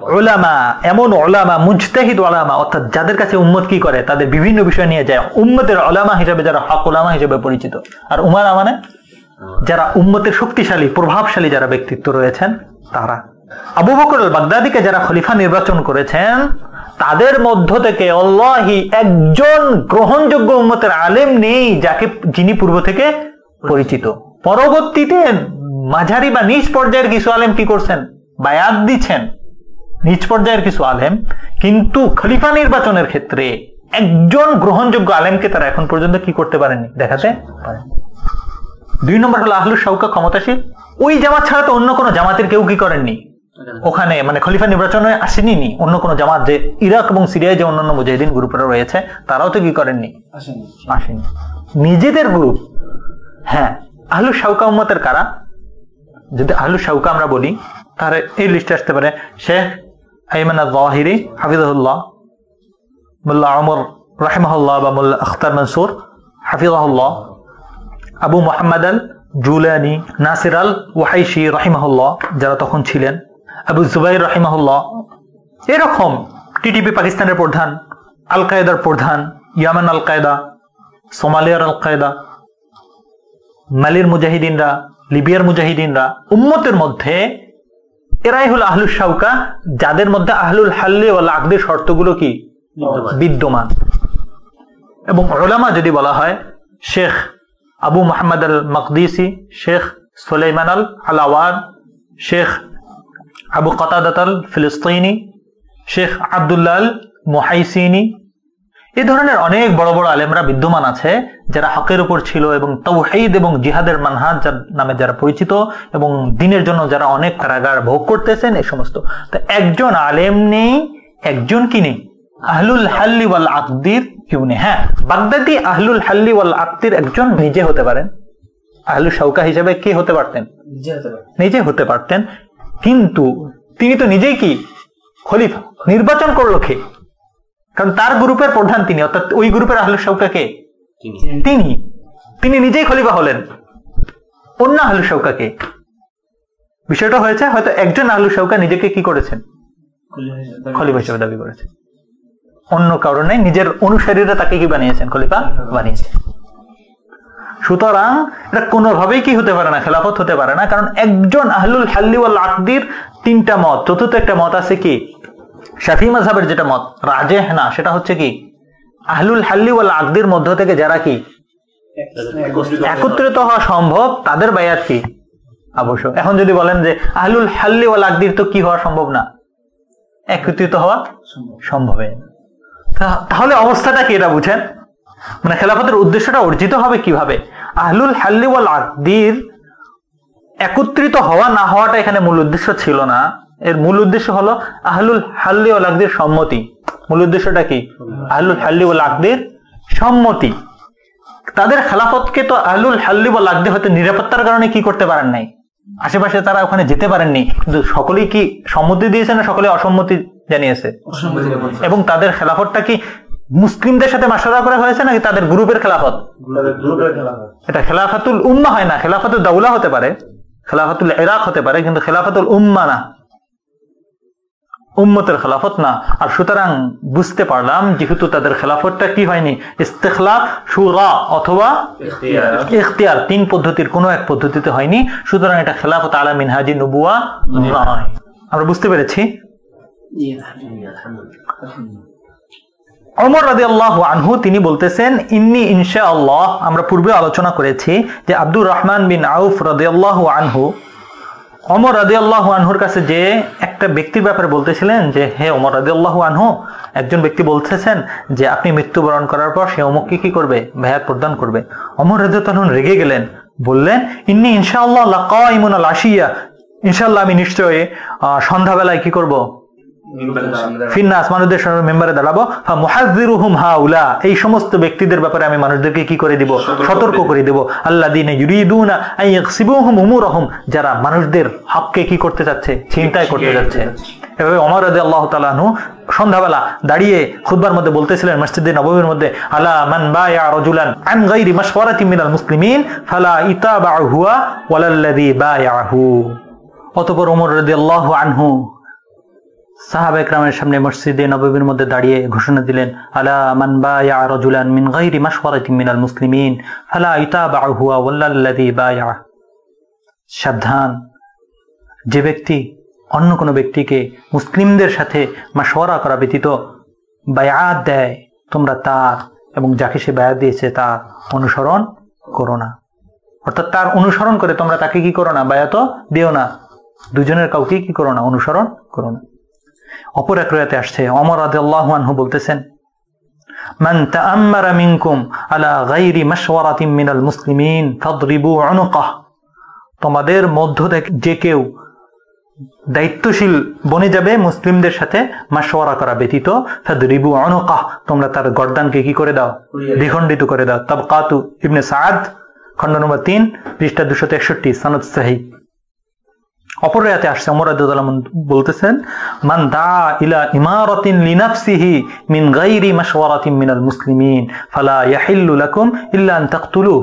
ওলামা এমন ওলামা মুজতাহিদ ওলামা অর্থাৎ যাদের কাছে উম্মত কি করে তাদের বিভিন্ন বিষয় নিয়ে যায়। উম্মতের ওলামা হিসেবে যারা হক ওলামা হিসেবে পরিচিত। আর উমারা মানে? যারা উম্মতের শক্তিশালী প্রভাবশালী যারা ব্যক্তিত্ব রয়েছেন তারা। আবু বকর বাগদাদিকে যারা খলিফা নির্বাচন করেছেন তাদের মধ্য থেকে অল্লাহি একজন গ্রহণযোগ্য উম্মতের আলেম নেই যাকে যিনি পূর্ব থেকে পরিচিত। পরবর্তীতে মাঝারি বা নিজ পর্যায়ের কিছু আলেম কি করছেন? বায়াত দিচ্ছেন। নিজ পর্যায়ের কিছু আলেম কিন্তু খলিফা নির্বাচনের ক্ষেত্রে একজন গ্রহণযোগ্য আলেমকে তারা এখন পর্যন্ত কি করতে পারেনি দেখাতে পারেন। দুই নম্বর হলো আহলুর সৌকা ক্ষমতাশীল। ওই জামাত ছাড়া তো অন্য কোনো জামাতের কেউ কি করেননি? ওখানে মানে খলিফা নির্বাচনে আসেনি নি অন্য কোনো জামাত যে ইরাক এবং সিরিয়ায় যে অন্যান্য মুজাহিদিন গ্রুপেরা রয়েছে তারাও তো কি করেননি? আসেনি নিজেদের গ্রুপ হ্যাঁ আহলু শাউকা উম্মতের কারা? যদি আহলু শাউকা আমরা বলি তাহলে এই লিস্টে আসতে পারে। শেখ আইমান জাহিরি হাফিজাহুল্লাহ, মোল্লা আমর রাহিমাহুল্লাহ বা মোল্লা Akhtar Mansur, হাফিজাহুল্লাহ, Abu Muhammad al Julani Nasir al Wuhayshi রহিমাহুল্লাহ যারা তখন ছিলেন, আবু জুবাইর রহিমাহুল্লাহ, এরকম টিটিপি পাকিস্তানের প্রধান আল কায়দার প্রধান, ইয়ামান আল কায়দা সোমালিয়ার আল কায়দা মালির মুজাহিদিনরা, লিবিয়ার মুজাহিদিনরা, উম্মতের মধ্যে এরাই হলো আহলুল শাউকা যাদের মধ্যে আহলুল হাল্লি ও আকদের শর্তগুলো কি? বিদ্যমান। এবং ওলামা যদি বলা হয় শেখ আবু মোহাম্মদ আল মকদিসি শেখ সুলাইমান আল আলাওয়ান শেখ আবু কতাদাত আল ফিলিস্তিনি শেখ আবদুল্লাহ আল মুহাইসিনি এই ধরনের অনেক বড় বড় আলেমরা বিদ্যমান আছে যারা হকের উপর ছিল এবং তৌহিদ এবং জিহাদের মানহাজ যার নামে যারা পরিচিত এবং দিনের জন্য যারা অনেক কারাগার ভোগ করতেছেন এই সমস্ত। তো একজন আলেম নেই একজন কি নেই? আহলুল হাল্লি ওয়াল আকদির কেউ নেই। হ্যাঁ বাগদাদি আহলুল হাল্লি ওয়াল আকদির একজন নিজে হতে পারেন। আহলু শৌকা হিসেবে কে হতে পারতেন। নিজে হতে পারতেন। কিন্তু তিনি তো নিজেই কি? খলিফা। নির্বাচন করল কে? কারণ তার গ্রুপের প্রধান তিনি অর্থাৎ ওই গ্রুপের আহলু শৌকা কে? তিনি। তিনি। নিজেই খলিফা হলেন। অন্য আহলু শৌকা কে? বিষয়টা হয়েছে হয়তো একজন আহলু শৌকা নিজেকে কি করেছেন? খলিফা হিসেবে দাবি করেছে অন্য কারণে নিজের অনুসারীরা তাকে কি বানিয়েছেন? খলিফা বানিয়েছেন। সুতরাং এটা কোনোভাবেই কি হতে পারে না খেলাফত হতে পারে না কারণ একজন আহলুল হাল্লি ওয়াল আকদির তিনটা মত চতুর্থ একটা মত আছে কি? শাফি মাঝাবের যেটা মত, রাজেহ না, সেটা হচ্ছে কি? আহলুল হাল্লি ওয়াল আকদির মধ্য থেকে যারা কি? একত্রিত হওয়া সম্ভব, তাদের বায়াত কি? অবশ্য এখন যদি বলেন যে আহলুল হাল্লি ওয়াল আকদির তো কি হওয়া সম্ভব না? একত্রিত হওয়া সম্ভব তাহলে অবস্থাটা কি এটা বুঝেন? মানে খেলাফতের উদ্দেশ্যটা অর্জিত হবে কীভাবে? আহলুল হাল্লি ওয়াল আকদির একত্রিত হওয়া না হওয়াটা এখানে মূল উদ্দেশ্য ছিল না। এর মূল উদ্দেশ্য হলো আহলুল হাল্লি ওয়াল আকদির সম্মতি। মূল উদ্দেশ্যটা কি? আহলুল হাল্লি ওয়াল আকদির সম্মতি। তাদের খেলাফতকে তো আহলুল হাল্লি ওয়াল আকদি হয়তো নিরাপত্তার কারণে কি করতে পারেন নাই? আশেপাশে তারা ওখানে যেতে পারেননি। কিন্তু সকলেই কি সম্মতি দিয়েছে না সকলে অসম্মতি জানিয়েছে? এবং তাদের খেলাফতটা কি মুসলিমদের সাথে মাসারা করা হয়েছে নাকি তাদের গ্রুপের খেলাফত? এটা খেলাফাতুল উম্মা হয় না। খেলাফাতুল দাউলা হতে পারে। খেলাফাতুল এরাক হতে পারে কিন্তু খেলাফাতুল উম্মা না। উম্মতের খেলাফত না। আর সুতরাং বুঝতে পারলাম যেহেতু তাদের খেলাফতটা কি হয়নি? ইস্তেখলাফ সুরা অথবা ইখতিয়ার। তিন পদ্ধতির কোনো এক পদ্ধতিতে হয়নি। সুতরাং এটা খেলাফত আলা মিনহাজি নবুয়া নয়। আমরা বুঝতে পেরেছি? অমর রাজি আল্লাহ আনহু তিনি বলতেছেন ইন্নি ইনশা আল্লাহ আমরা পূর্বে আলোচনা করেছি যে আব্দুর রহমান বিন আউফ রাজি আল্লাহ আনহু অমর রাজি আল্লাহ আনহুর কাছে যে একটা ব্যক্তির ব্যাপারে বলতেছিলেন যে, হে অমর রাজি আল্লাহ আনহু, একজন ব্যক্তি বলতেছেন যে, আপনি মৃত্যুবরণ করার পর সে অমুককে কি করবে? ভায়াত প্রদান করবে। অমর রাজি তখন রেগে গেলেন, বললেন, ইন্নি ইনশাআল্লাহ ইমুন আল আশিয়া। ইনশাল্লাহ আমি নিশ্চয়ই সন্ধ্যাবেলায় কি করব? ফিন্নাস মানুষদের মেম্বারে দাঁড়াবো। মুহাজিরুহুম হাউলা। এই সমস্ত ব্যক্তিদের ব্যাপারে আমি মানুষদেরকে কি করে দিব? সতর্ক করে দিব। আল্লাহ দিনে ইউরিদুনা উমুরহুম। যারা মানুষদের হককে কি করতে চিন্তায় করতে যাচ্ছে এভাবে অমর রাজি আল্লাহ তালাহু সন্ধ্যাবেলা দাঁড়িয়ে খুদবার মধ্যে বলতেছিলেন মসজিদে নবমীর মধ্যে আলা মান বায়া রজুলান আন মাশওয়ারাতি মিনাল মুসলিমিন ফালা ইতাবাহুয়া ওয়ালাল্লাযী বায়াহু। অতঃপর ওমর রাদিয়াল্লাহু আনহু সাহাবা একরামের সামনে মসজিদে নববীর মধ্যে দাঁড়িয়ে ঘোষণা দিলেন, আলা মান মিন মুসলিমিন সাবধান। যে ব্যক্তি অন্য কোনো ব্যক্তিকে মুসলিমদের সাথে মাশওয়ারা করা ব্যতীত বায়াত দেয়, তোমরা তার এবং যাকে সে বায়াত দিয়েছে তার অনুসরণ করো না। অর্থাৎ তার অনুসরণ করে তোমরা তাকে কি করো না? বায়াত দিও না। দুজনের কাউকে কি করো না? অনুসরণ করো না। অপর এক রয়াতে আসছে অমর আদাল্লাহ আনহু বলতেছেন মান তাআম্মারা মিনকুম আলা গায়রি মাশওয়ারাতিন মিনাল মুসলিমিন ফাদরিবু উনুকাহ। তোমাদের মধ্য থেকে যে কেউ দায়িত্বশীল বনে যাবে মুসলিমদের সাথে মাসওয়ারা করা ব্যতীত ফাদরিবু উনুকাহ তোমরা তার গর্দানকে কি করে দাও? দ্বিখণ্ডিত করে দাও। তাবকাতু ইবনে সাদ খণ্ড নম্বর তিন পৃষ্ঠা দুশো তেষট্টি সনদ সাহি। অপর রাতে আসছে অমর বলতেছেন, মান দা ইলা ইমারাতিন লিনাফসিহি মিন গায়রি মাশওয়ারাতিন মিনাল মুসলিমিন, ফালা ইয়াহিল্লু লাকুম ইল্লা আন তাকতুলুহু।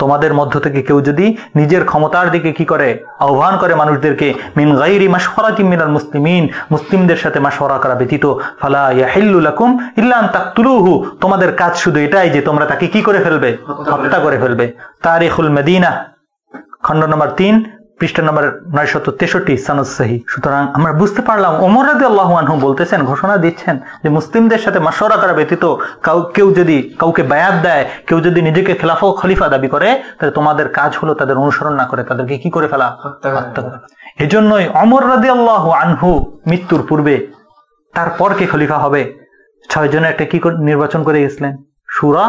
তোমাদের মধ্য থেকে কেউ যদি নিজের ক্ষমতার দিকে কি করে, আহ্বান করে মানুষদেরকে, মিন গাইরি মাশওয়ারাতিন মিনাল মুসলিমিন মুসলিমদের সাথে মাশওয়ারা করা ব্যতীত, ফালা ইয়াহিল্লু লাকুম ইল্লা আন তাকতুলুহু তোমাদের কাজ শুধু এটাই যে তোমরা তাকে কি করে ফেলবে? হত্যা করে ফেলবে। তারিখুল মদিনা, খণ্ড নম্বর তিন পৃষ্ঠা নম্বর নয়শত তেষট্টি সানুসাহি সুতরাং আমরা বুঝতে পারলাম, ওমর রাদি আল্লাহ আনহু বলতেছেন, ঘোষণা দিচ্ছেন যে মুসলিমদের সাথে মাসরা করা ব্যতীত কাউ, কেউ যদি কাউকে বায়াত দেয়, কেউ যদি নিজেকে খেলাফ খলিফা দাবি করে, তাহলে তোমাদের কাজ হলো তাদের অনুসরণ না করে, তাদেরকে কি করে ফেলা? এজন্যই অমর রাদি আল্লাহ আনহু মৃত্যুর পূর্বে তারপর কে খলিফা হবে। ছয় জনে একটা কি নির্বাচন করে গেছিলেন? সুরা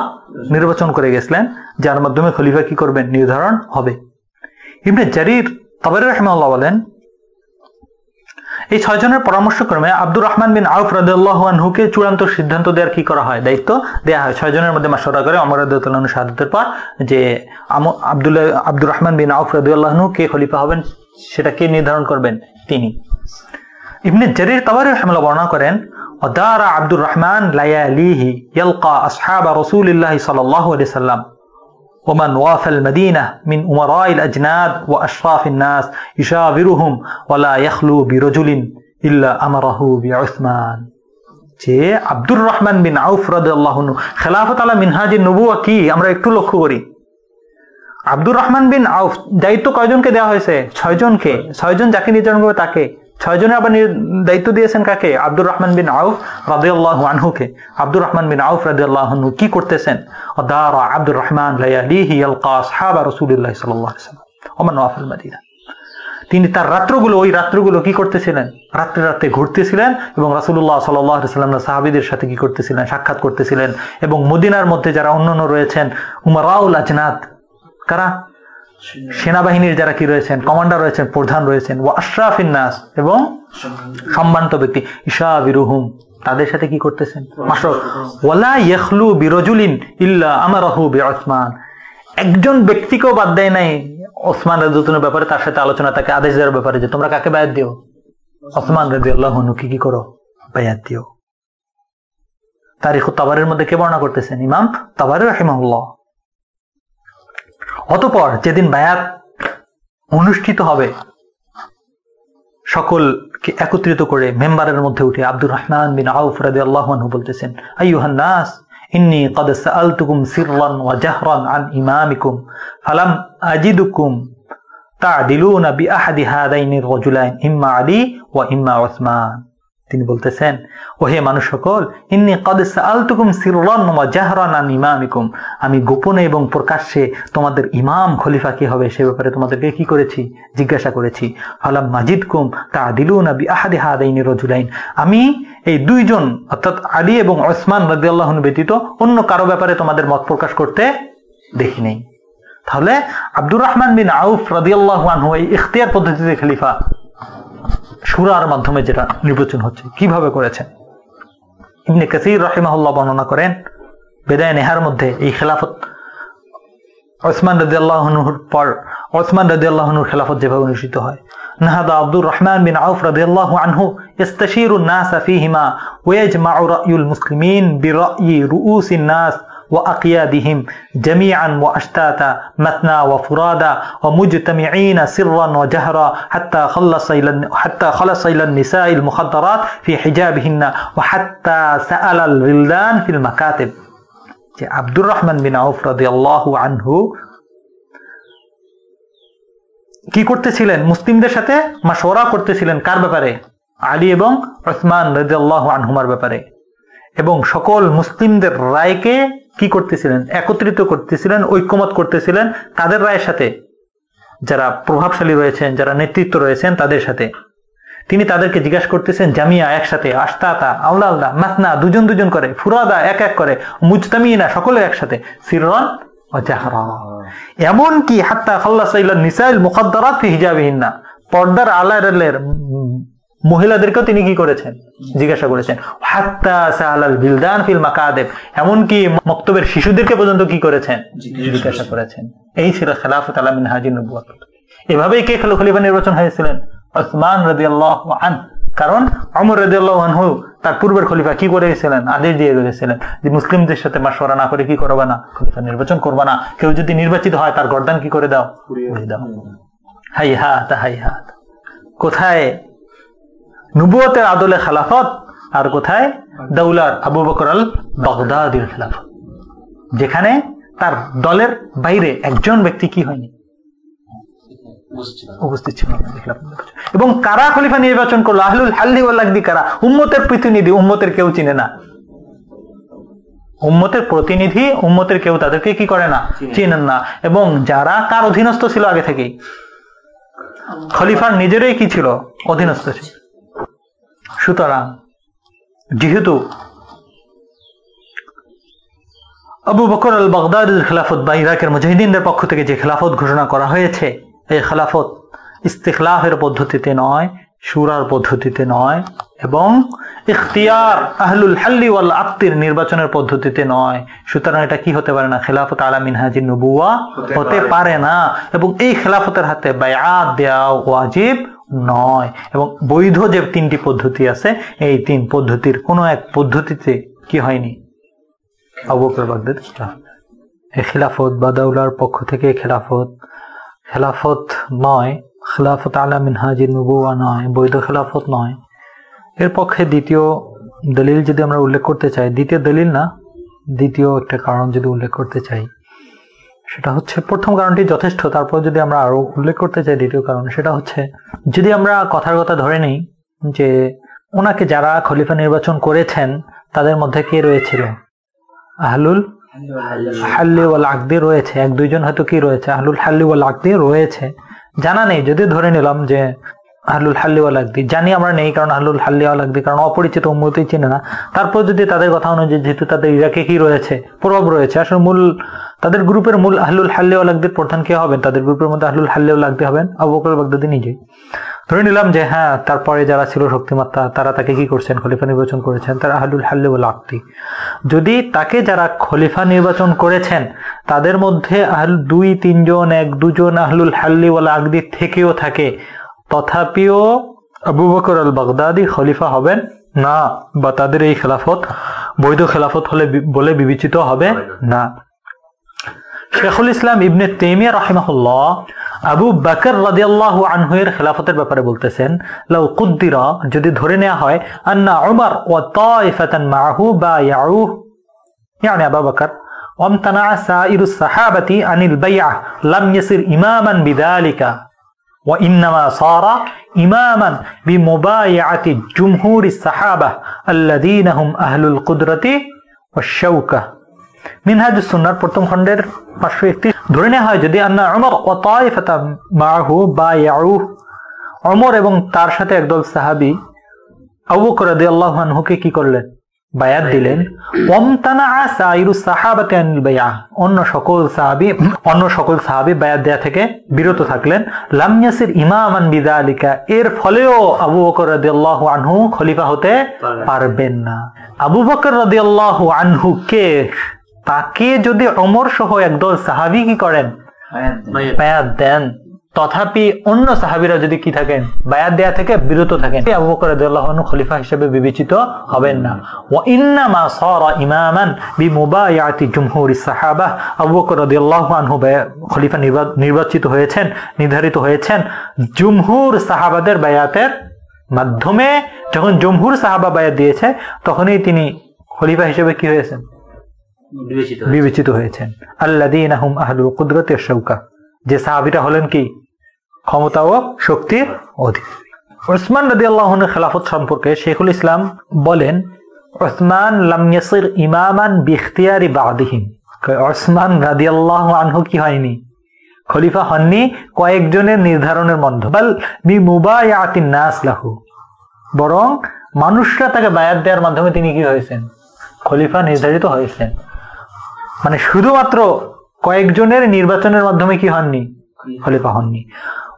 নির্বাচন করে গেছিলেন, যার মাধ্যমে খলিফা কি করবেন? নির্ধারণ হবে। ইবনে জারির তবর রহমাল্লাহ বলেন এই ছয়জনের পরামর্শক্রমে আব্দুর রহমান বিন আউফ রাদিয়াল্লাহ আনহুকে চূড়ান্ত সিদ্ধান্ত দেওয়ার কি করা হয় দায়িত্ব দেয়া হয় ছয়জনের মধ্যে মাসরা করে অমর রাদিয়াল্লাহু শাহাদাতের পর যে আম- আব্দুল্লাহ আব্দুর রহমান বিন আউফ রাদিয়াল্লাহু আনহু কে খলিফা হবেন সেটা কে নির্ধারণ করবেন তিনি ইবনে জারির তাবারি রহমাল্লাহ বর্ণনা করেন ودار عبد الرحمن لياليه يلقى أصحاب رسول الله صلى الله عليه وسلم ومن وافى المدينة من أمراء الأجناد وأشراف الناس يشاورهم ولا يخلو برجل إلا أمره بعثمان যে আব্দুর রহমান বিন আউফ রাদিয়াল্লাহু আনহু খেলাফত আলা মিনহাজিন নবুয়া কি আমরা একটু লক্ষ্য করি আব্দুর রহমান বিন আউফ দায়িত্ব কয়জনকে দেওয়া হয়েছে ছয়জনকে ছয়জন যাকে নির্ধারণ করবে তাকে ছয়জনে আবার দায়িত্ব দিয়েছেন কাকে? আব্দুর রহমান বিন আউফ রাদিয়াল্লাহু আনহুকে। আব্দুর রহমান বিন আউফ রাদিয়াল্লাহু আনহু কি করতেছেন? দারা আব্দুর রহমান লায়ালিহি ইয়ালকা আসহাবা রাসূলুল্লাহ সাল্লাল্লাহু আলাইহি ওয়াসাল্লাম ওমান ওয়াফিল মাদিনা। তিনি তার রাত্রগুলো, ওই রাত্রগুলো কি করতেছিলেন? রাত্রে রাত্রে ঘুরতেছিলেন এবং রাসুল্লাহ সাল্লাম সাহাবিদের সাথে কি করতেছিলেন? সাক্ষাৎ করতেছিলেন। এবং মদিনার মধ্যে যারা অন্যান্য রয়েছেন, উমারাউল আজনাদ। কারা? সেনাবাহিনীর যারা কি রয়েছেন কমান্ডার রয়েছেন, প্রধান রয়েছেন ও আশরাফিন নাস এবং সম্মানিত ব্যক্তি ঈশা বিরুহুম, তাদের সাথে কি করতেছেন? মাসর বিউসমান। একজন ব্যক্তিকেও বাদ দেয় নাই ওসমান রাজুতুনের ব্যাপারে, তার সাথে আলোচনা, তাকে আদেশ দেওয়ার ব্যাপারে যে তোমরা কাকে বায়াত দিও? ওসমান রাজি আল্লাহ কি কি করো? বায়াত দিও। তারিখ তাবারের মধ্যে কে বর্ণনা করতেছেন? ইমাম তাবারের রাহিমাহুল্লাহ। অতপর যেদিন বায়াত অনুষ্ঠিত হবে সকলকে একত্রিত করে মেম্বারের মধ্যে উঠে আব্দুর রহমান বিন আউফ রাদিয়াল্লাহু আনহু বলতেছেন আইয়ুহান নাস ইন্নী قد سألتكم سرا وجهرا عن إمامكم فلم أجدكم تعدلون بأحد هذين الرجلين إما علي وإما عثمان তিনি বলতেছেন, ওহে মানুষ সকল, ইন্নি কদ সাআলতুকুম সিররান জাহরান ইমামিকুম। আমি গোপনে এবং প্রকাশ্যে তোমাদের ইমাম খলিফা কি হবে সে ব্যাপারে তোমাদেরকে কি করেছি? জিজ্ঞাসা করেছি। ফালাম মাজিদকুম তাআদিলুনা বিআহাদি হাদাইনি রাজুলাইন। আমি এই দুইজন, অর্থাৎ আলী এবং ওসমান রাদিয়াল্লাহু আনহু ব্যতীত অন্য কারও ব্যাপারে তোমাদের মত প্রকাশ করতে দেখি নেই। তাহলে আব্দুর রহমান বিন আউফ আনহু এই ইখতিয়ার পদ্ধতিতে খলিফা সুরার মাধ্যমে যেটা নির্বাচন হচ্ছে, কীভাবে করেছেন? ইমনি কাসির রহিমাহুল্লাহ বর্ণনা করেন, বেদায় নেহার মধ্যে এই খেলাফত, ওসমান রাজি আল্লাহনুর পর, ওসমান রাজি আল্লাহনুর খেলাফত যেভাবে অনুষ্ঠিত হয়। নাহাদা আব্দুর রহমান বিন আউফ রাজি আল্লাহ আনহু ইস্তাশির নাস আফিহিমা ওয়েজ মাউরাইউল মুসলিমিন বিরাই রুউস নাস وأقيادهم جميعا وأشتاتا مثنى وفرادا ومجتمعين سرا وجهرا حتى خلص إلى حتى خلص إلى النساء المخدرات في حجابهن وحتى سأل الولدان في المكاتب যে আব্দুর রহমান বিন আউফ রাদিয়াল্লাহু আনহু কি করতেছিলেন মুসলিমদের সাথে মাসওয়ারা করতেছিলেন কার ব্যাপারে আলী এবং ওসমান রাদিয়াল্লাহু আনহুমার ব্যাপারে এবং সকল মুসলিমদের রায়কে কি করতেছিলেন? একত্রিত করতেছিলেন ঐক্যমত করতেছিলেন কাদের রায়ের সাথে। যারা প্রভাবশালী রয়েছেন যারা নেতৃত্ব রয়েছেন তাদের সাথে। তিনি তাদেরকে জিজ্ঞাসা করতেছেন জামিয়া একসাথে আস্তাতা আল্লাহ আল্লাহ মাতনা দুজন দুজন করে ফুরাদা এক এক করে মুজতামিনা সকলে একসাথে সিরন ও জাহরা। এমন কি হাত্তা খাল্লাস ইলা নিসাইল মুকদ্দারাত ফি হিজাবিহিন্না পর্দার আলারের মহিলাদেরকেও তিনি কি করেছেন? জিজ্ঞাসা করেছেন। হাত্তা সাহালাল বিলদান ফিল মাকাদেব। এমনকি মক্তবের শিশুদেরকে পর্যন্ত কি করেছেন? জিজ্ঞাসা করেছেন। এই ছিল খেলাফত আলামিন হাজি নবুয়াত এভাবেই কে খেলো খলিফা নির্বাচন হয়েছিলেন? ওসমান রাজি আল্লাহ আন। কারণ অমর রাজি আল্লাহ আনহু তার পূর্বের খলিফা কি করেছিলেন? আদেশ দিয়ে গেছিলেন যে মুসলিমদের সাথে মাসওয়ারা না করে কি করবে না? খলিফা নির্বাচন করবে না। কেউ যদি নির্বাচিত হয় তার গর্দান কি করে দাও? দাও। হাই হাত হাই হাত কোথায় নুবুয়তের আদলে খেলাফত আর কোথায়? দৌলার আবু বকর আল বাগদাদির খেলাফত। যেখানে তার দলের বাইরে একজন ব্যক্তি কি হয়নি? উপস্থিত ছিল। এবং কারা খলিফা নির্বাচন করল? আহলুল হাল্লি ওয়াল্লাগদি কারা? উম্মতের প্রতিনিধি উম্মতের কেউ চিনে না। উম্মতের প্রতিনিধি উম্মতের কেউ তাদেরকে কি করে না। চিনেন না। এবং যারা কার অধীনস্থ ছিল আগে থেকেই? খলিফার নিজেরই কি ছিল? অধীনস্থ ছিল। সুতরাং যেহেতু আবু বকর আল বাগদাদের খেলাফত বা ইরাকের মুজাহিদিনদের পক্ষ থেকে যে খেলাফত ঘোষণা করা হয়েছে এই খেলাফত ইস্তিখলাফের পদ্ধতিতে নয় সুরার পদ্ধতিতে নয় এবং ইখতিয়ার আহলুল হাল্লি ওয়াল আত্মির নির্বাচনের পদ্ধতিতে নয়। সুতরাং এটা কি হতে পারে না? খেলাফত আলা মিনহাজি নবুয়া হতে পারে। না। এবং এই খেলাফতের হাতে বায়াত দেওয়া ওয়াজিব নয়। এবং বৈধ যে তিনটি পদ্ধতি আছে, এই তিন পদ্ধতির কোনো এক পদ্ধতিতে কি হয়নি? বকর বাগদাদ খিলাফত বা দাউলার পক্ষ থেকে খেলাফত। খেলাফত নয়, খেলাফত আলা মিনহাজি নবুয়া নয়, বৈধ খেলাফত নয়। এর পক্ষে দ্বিতীয় দলিল যদি আমরা উল্লেখ করতে চাই, দ্বিতীয় দলিল না, দ্বিতীয় একটা কারণ যদি উল্লেখ করতে চাই সেটা হচ্ছে প্রথম কারণটি যথেষ্ট। তারপর যদি আমরা আরও উল্লেখ করতে চাই, দ্বিতীয় কারণ সেটা হচ্ছে, যদি আমরা কথার কথা ধরে নিই যে ওনাকে যারা খলিফা নির্বাচন করেছেন, তাদের মধ্যে কে রয়েছিল? আহলুল হাল্লি ওয়াল আকদি রয়েছে। এক দুইজন হয়তো কি রয়েছে? আহলুল হাল্লি ওয়াল আকদি রয়েছে। জানা নেই, যদি ধরে নিলাম যে আহলুল হাল্লি ওয়াল আকদি জানি আমরা নেই, কারণ আহলুল হাল্লি ওয়াল আকদি কারণ অপরিচিত উন্মতি চিনে না। তারপর যদি তাদের কথা অনুযায়ী, যেহেতু তাদের ইরাকে কি রয়েছে? প্রভাব রয়েছে। আসলে মূল, তাদের গ্রুপের মূল আহলুল হাল্লি ওয়াল আকদির প্রধান কে হবেন? তাদের গ্রুপের মধ্যে আহলুল হাল্লি ওয়াল আকদি হবেন আবু বকর বাগদাদি নিজে ধরে নিলাম যে হ্যাঁ তারপরে যারা ছিল শক্তিমাত্রা তারা তাকে কি করছেন? খলিফা নির্বাচন করেছেন, তারা আহলুল হাল্লি ওয়াল আকদি যদি তাকে যারা খলিফা নির্বাচন করেছেন, তাদের মধ্যে আহল, দুই, তিনজন, এক, দুজন আহলুল হাল্লি ওয়াল আকদি থেকেও থাকে। তথাপিও আবু বকর আল বাগদাদি খলিফা হবেন না বা তাদের এই খেলাফত বৈধ খেলাফত হলে বি- বলে বিবেচিত হবে না শেখুল ইসলাম ইবনে তেমিয়া রাহিমাহুল্লাহ আবু বাকর রাদিয়াল্লাহু আনহু এর খেলাফতের ব্যাপারে বলতেছেন লাউ কুদ্দিরা যদি ধরে নেওয়া হয় আন্না উমর ওয়া তাইফাতান মাআহু বায়াউ يعني أبا بكر وامتنع سائر الصحابة عن البيعة لم يصر إماما بذلك وإنما صار إماما بمبايعة جمهور الصحابة الذين هم أهل القدرة والشوكة মিনহাজ সুন্নার প্রথম খণ্ডের পাঁচশো একত্রিশ ধরে নেওয়া হয় যদি আন্না অমর ও তাইফাতা মাহু বা ইয়াউ অমর এবং তার সাথে একদল সাহাবি আবু বকর রাদিয়াল্লাহু আনহুকে কি করলেন বায়াত দিলেন অন্য সকল সাহাবি অন্য সকল সাহাবি বায়াত দেয়া থেকে বিরত থাকলেন। লাম ইয়াসির ইমামান বিদালিকা এর ফলেও আবু বকর রাদিয়াল্লাহু আনহু খলিফা হতে পারবেন না। আবু বকর রাদিয়াল্লাহু আনহু কে? তাকে যদি অমর সহ একদল সাহাবি কি করেন? বায়াত দেন। তথাপি অন্য সাহাবিরা যদি কি থাকেন? বায়াত দেয়া থেকে বিরত থাকেন। আবু বকর রাদিয়াল্লাহু খলিফা হিসেবে বিবেচিত হবেন না। ওয়া ইন্নামা সারা ইমামান বিমুবায়াতি জুমহুরি সাহাবা। আবু বকর রাদিয়াল্লাহু আনহু খলিফা নির্বাচিত হয়েছেন নির্ধারিত হয়েছেন জুমহুর সাহাবাদের বায়াতের মাধ্যমে। যখন জমহুর সাহাবা বায়াত দিয়েছে তখনই তিনি খলিফা হিসেবে কি হয়েছেন? বিবেচিত হয়েছেন। আল্লাদিন আহম আহলুল কুদরতের শৌকা যে সাহাবিরা হলেন কি? ক্ষমতা ও শক্তির অধিকারী ওসমান রাদি আল্লাহনের খেলাফত সম্পর্কে শেখুল ইসলাম বলেন ওসমান লামিয়াসির ইমামান বিখতিয়ারি বাদিহীন ওসমান রাদি আল্লাহ আনহু কি হয়নি? খলিফা হননি, কয়েকজনের নির্ধারণের লাহু। বরং মানুষরা তাকে বায়াত দেওয়ার মাধ্যমে তিনি কি হয়েছেন? খলিফা নির্ধারিত হয়েছেন। মানে শুধুমাত্র কয়েকজনের নির্বাচনের মাধ্যমে কি হননি? খলিফা হননি।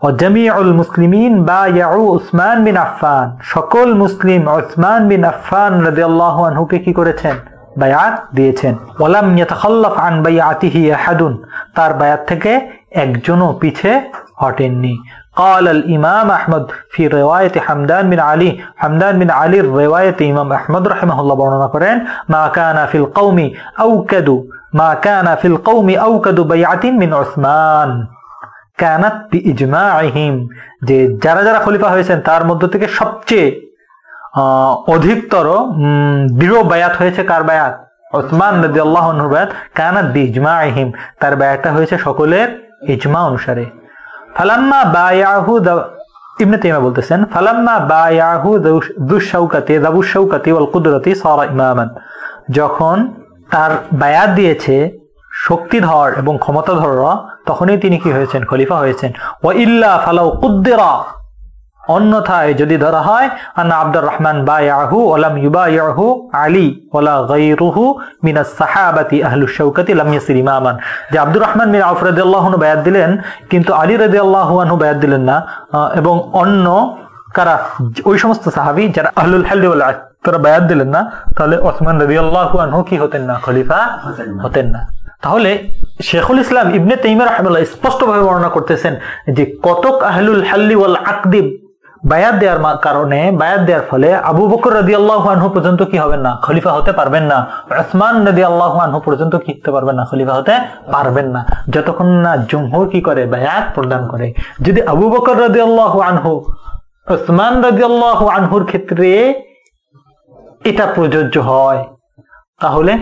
অজামিউল মুসলিমিন বা ইয়াউ উসমান বিন আফফান। সকল মুসলিম উসমান বিন আফফান রাদিয়াল্লাহু আনহুকে কি করেছেন? বায়াত দিয়েছেন। ওয়ালাম ইয়াতাখাল্লাফ আন বাইআতিহি আহাদুন। তার বায়াত থেকে একজনও পিছে হটেননি। قال الإمام أحمد في رواية حمدان بن علي حمدان بن علي رواية إمام أحمد رحمه الله বর্ণনা করেন ما كان في القوم أوكد ما كان في القوم أوكد بيعة من عثمان কানাত ইজমাহিম যে যারা যারা খলিফা হয়েছেন তার মধ্য থেকে সবচেয়ে আহ, অধিকতর উম, দৃঢ় বায়াত হয়েছে কার বায়াত ওসমান নদী আল্লাহ বায়াত কানাত বি ইজমাহিম তার বায়াতটা হয়েছে সকলের ইজমা অনুসারে ফালাম্মা বায়াহু দা- ইবনে তাইমা বলতেছেন, ফালাম্মা বায়াহু দুঃশৌকাতে দাবুশৌকাতি ওয়াল কুদরতি সারা ইমামান। যখন তার বায়াত দিয়েছে শক্তিধর এবং ক্ষমতাধররা, তখনই তিনি কি হয়েছেন? খলিফা হয়েছেন। ও ইল্লা ফালাউ কুদ্দেরা। অন্যথায় যদি ধরা হয়, আন্না আব্দুর রহমান বায়াহু ওলাম ইউবায়াহু আলী ওলা গাইরুহু মিনা সাহাবাতি আহলু শৌকাতি লাম ইয়াসির ইমামান। যে আব্দুর রহমান মিন আউফ আনহু বায়াত দিলেন, কিন্তু আলী রাদিয়াল্লাহু আনহু বায়াত দিলেন না এবং অন্য কারা, ওই সমস্ত সাহাবি যারা আহলুল হাল্লি তারা বায়াত দিলেন না, তাহলে ওসমান রাদিয়াল্লাহু আনহু কি হতেন না? খলিফা হতেন না। তাহলে শেখুল ইসলাম ইবনে তাইমিয়া রাহমাতুল্লাহ স্পষ্টভাবে বর্ণনা করতেছেন যে কতক আহলুল হাল্লি ওয়াল আকদি বায়াত দেওয়ার কারণে, বায়াত দেওয়ার ফলে আবু বকর রাদি আল্লাহ পর্যন্ত কি হবেন না? খলিফা হতে পারবেন না। ওসমান রাদি আল্লাহ আনহু পর্যন্ত কি হতে পারবেন না? খলিফা হতে পারবেন না। যতক্ষণ না জুমহুর কি করে? বায়াত প্রদান করে। যদি আবু বকর রাদি আল্লাহ আনহু ওসমান রাদি আল্লাহ আনহুর ক্ষেত্রে এটা প্রযোজ্য হয়, তাহলে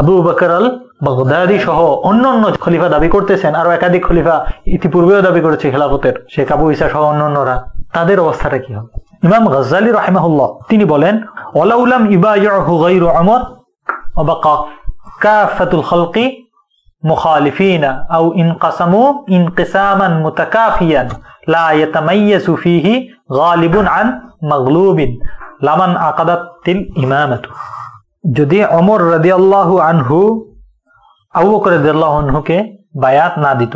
আবু বকর আল বাগদাদি সহ অন্য অন্য খলিফা দাবি করতেছেন। আরও একাধিক খলিফা ইতিপূর্বেও দাবি করেছে খেলাফতের। শেখ আবু ইসা সহ অন্য অন্যরা। তাদের অবস্থাটা কি হবে ইমাম গজ্জালি রাহিমাহুল্লাহ তিনি বলেন ওলাউলাম ইবাইহু গায়রু আমর ওয়াবাকা কাফাতুল খালকি مخالفين أو انقسموا انقساما متكافيا لا يتميز فيه غالب عن مغلوب لمن عقدت الإمامة যদি অমর রাদিয়াল্লাহু আনহু আবু বকর রাদিয়াল্লাহু আনহুকে বায়াত না দিত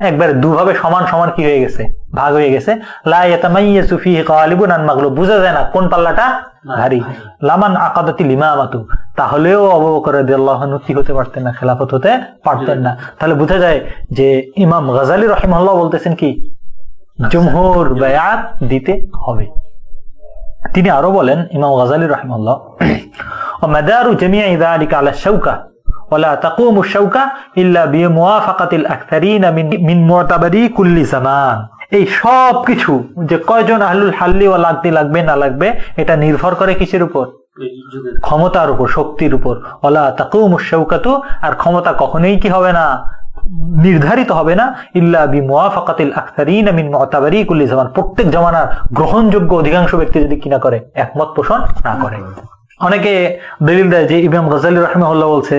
একবারে দুভাবে সমান সমান কি হয়ে গেছে? ভাগ হয়ে গেছে। বুঝা যায় না কোন পাল্লাটা? ভারী। লামান আকাদাতি লিমামাতু। তাহলেও অবকর কি হতে পারতেন না খেলাফত হতে পারতেন না। তাহলে বোঝা যায় যে ইমাম গজালি রহিমাল্লাহ বলতেছেন কি? জমহুর বায়াত দিতে হবে। তিনি আরও বলেন ইমাম গজালি রহিমাল্লাহ ও মেদারু জমিয়া ইদা আলিকা আলা শাওকা এই সব কিছু যে কয়জন আহলুল হাল্লি ও লাগতে লাগবে, না লাগবে, এটা নির্ভর করে কিসের উপর? ক্ষমতার উপর, শক্তির উপর। ওলা আর ক্ষমতা কখনোই কি হবে না? নির্ধারিত হবে না। ইল্লা বি মুআফাকাতিল আকতারিন মিন মুতাবারি কুল্লি জামান। প্রত্যেক জামানার গ্রহণযোগ্য অধিকাংশ ব্যক্তি যদি কিনা করে, একমত পোষণ না করে। অনেকে দলিল দেয় যে ইমাম গজালি রহমাহুল্লাহ বলছে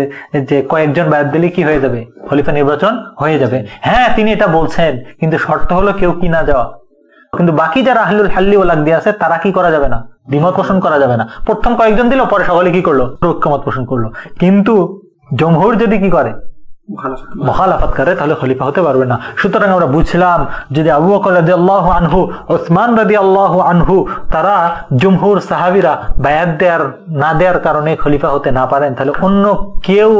যে কয়েকজন বাদ দিলে কি হয়ে যাবে? খলিফা নির্বাচন হয়ে যাবে। হ্যাঁ তিনি এটা বলছেন, কিন্তু শর্ত হলো কেউ কি না যাওয়া কিন্তু বাকি যারা আহলুল হাল্লি ও লাগদি আছে, তারা কি করা যাবে না? দ্বিমত পোষণ করা যাবে না। প্রথম কয়েকজন দিল, পরে সকলে কি করল? ঐক্যমত পোষণ করল। কিন্তু জমহুর যদি কি করে? মহালাফাত করে। তাহলে খলিফা হতে পারবে না। সুতরাং আমরা বুঝলাম, যদি আবু রাজি আল্লাহ আনহু, ওসমান রাজি আল্লাহ আনহু, তারা জুমহুর সাহাবিরা বায়াত দেয়ার, না দেওয়ার কারণে খলিফা হতে না পারেন, তাহলে অন্য কেউ,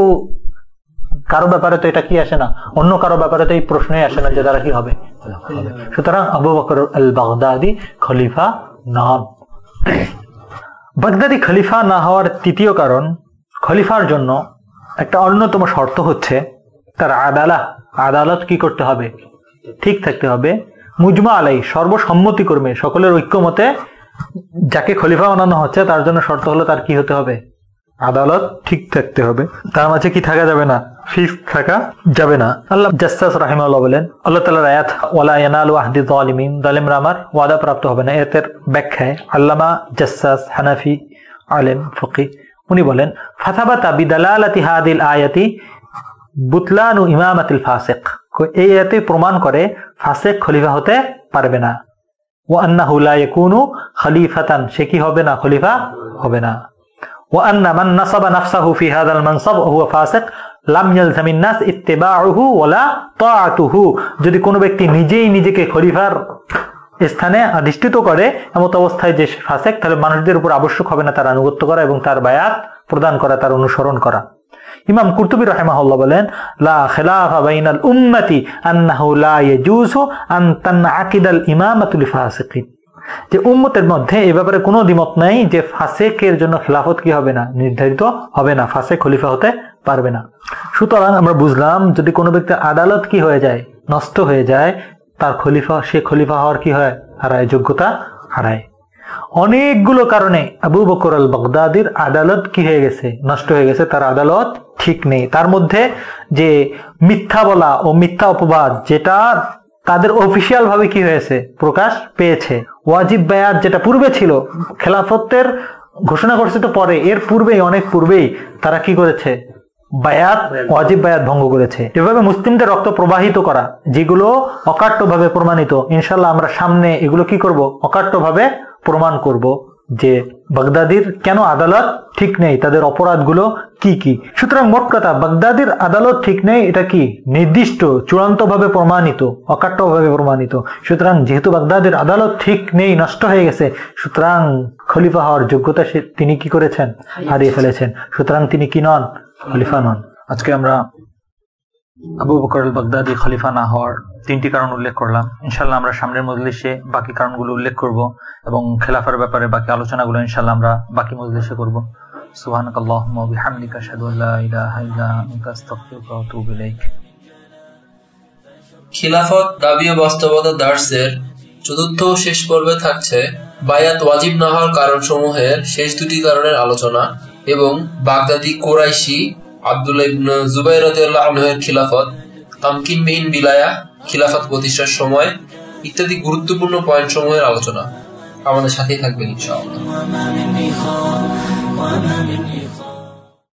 কারও ব্যাপারে তো এটা কি আসে না? অন্য কারও ব্যাপারে তো এই প্রশ্নই আসে না যে তারা কি হবে? সুতরাং আবু বকর আল বাগদাদি খলিফা নন বাগদাদি খলিফা না হওয়ার তৃতীয় কারণ, খলিফার জন্য একটা অন্যতম শর্ত হচ্ছে তার আদালা, আদালত কি করতে হবে? ঠিক থাকতে হবে। মুজমা আলাই, সর্বসম্মতি কর্মে, সকলের ঐক্যমতে যাকে খলিফা বানানো হচ্ছে, তার জন্য শর্ত হলো তার কি হতে হবে? আদালত ঠিক থাকতে হবে। তার মাঝে কি থাকা যাবে না? ফিক্স থাকা যাবে না। আল্লাহ জাস্তাস রাহিমাল্লাহ বলেন, আল্লাহ তালার আয়াত, ওয়ালা ইয়ানালু আহদি জালিমিন জালিমরা আমার ওয়াদা প্রাপ্ত হবে না। এতের ব্যাখ্যায় আল্লামা জাস্তাস হানাফি আলেম ফকি উনি বলেন ফাথাবাতা বিদালালাতি হাদিল আয়াতি বুতলানু ইমামাতিল ফাসেক। এই আয়াতে প্রমাণ করে ফাসেক খলিফা হতে পারবে না। ও আন্নাহু লা ইয়াকুনু খলিফাতান, সে কি হবে না খলিফা? হবে না। ও আন্না মান নাসাবা নাফসাহু ফি হাদাল মানসাব হুয়া ফাসিক, লাম ইয়ালজামিন নাস ইত্তেবাউহু ওয়ালা যদি কোনো ব্যক্তি নিজেই নিজেকে খলিফার স্থানে অধিষ্ঠিত করে, এমত অবস্থায় যে ফাসেক, তাহলে মানুষদের উপর আবশ্যক হবে না তার আনুগত্য করা এবং তার বায়াত প্রদান করা, তার অনুসরণ করা। ইমাম কুরতুবী রাহিমাহুল্লাহ বলেন, লা বাইনাল উম্মতি লা ইয়াজুজু আন তানআকিদাল ইমামাতু লিফাসিকিন. যে উম্মতের মধ্যে এ ব্যাপারে কোনো দ্বিমত নাই যে ফাসেকের জন্য খেলাফত কি হবে না, নির্ধারিত হবে না, ফাসেক খলিফা হতে পারবে না। সুতরাং আমরা বুঝলাম, যদি কোনো ব্যক্তির আদালত কি হয়ে যায়, নষ্ট হয়ে যায়, তার খলিফা, সে খলিফা হওয়ার কি হয়? হারায়, যোগ্যতা হারায়। অনেকগুলো কারণে আবু বকর আল বগদাদির আদালত কি হয়ে গেছে? নষ্ট হয়ে গেছে, তার আদালত ঠিক নেই। তার মধ্যে যে মিথ্যা বলা ও মিথ্যা অপবাদ, যেটা তাদের অফিসিয়াল ভাবে কি হয়েছে? প্রকাশ পেয়েছে। ওয়াজিব বায়াত যেটা পূর্বে ছিল, খেলাফতের ঘোষণা করছে তো পরে, এর পূর্বেই, অনেক পূর্বেই তারা কি করেছে? বায়াত, ওয়াজিব বায়াত ভঙ্গ করেছে। এভাবে মুসলিমদের রক্ত প্রবাহিত করা, যেগুলো অকাট্যভাবে প্রমাণিত ইনশাল্লাহ আমরা সামনে এগুলো কি করব? অকাট্যভাবে প্রমাণ করব যে বাগদাদির কেন আদালত ঠিক নেই? তাদের অপরাধগুলো কি কি? সুতরাং মোট কথা বাগদাদির আদালত ঠিক নেই এটা কি? নির্দিষ্ট চূড়ান্তভাবে প্রমাণিত অকাট্যভাবে প্রমাণিত। সুতরাং যেহেতু বাগদাদের আদালত ঠিক নেই নষ্ট হয়ে গেছে সুতরাং খলিফা হওয়ার যোগ্যতা সে তিনি কি করেছেন? হারিয়ে ফেলেছেন। সুতরাং তিনি কি নন? খলিফা নন। আজকে আমরা আবু বকর বাগদাদি খলিফা না হওয়ার তিনটি কারণ উল্লেখ করলাম। ইনশাল্লাহ আমরা সামনের মজলিসে বাকি কারণগুলো উল্লেখ করব এবং খেলাফার ব্যাপারে বাকি আলোচনাগুলো ইনশাল্লাহ আমরা বাকি মজলিসে করব। খিলাফত, দাবি ও বাস্তবতা দার্সের চতুর্থ শেষ পর্বে থাকছে বায়াত ওয়াজিব না হওয়ার কারণসমূহের শেষ দুটি কারণের আলোচনা এবং বাগদাদি কোরাইশি আব্দুল্লাহ ইবনে জুবাইর রাদিয়াল্লাহু আনহুর খিলাফত, তামকিনবিহীন বিলায়া খিলাফত প্রতিষ্ঠার সময় ইত্যাদি গুরুত্বপূর্ণ পয়েন্ট সমূহের আলোচনা আমাদের সাথেই থাকবেন ইনশাআল্লাহ।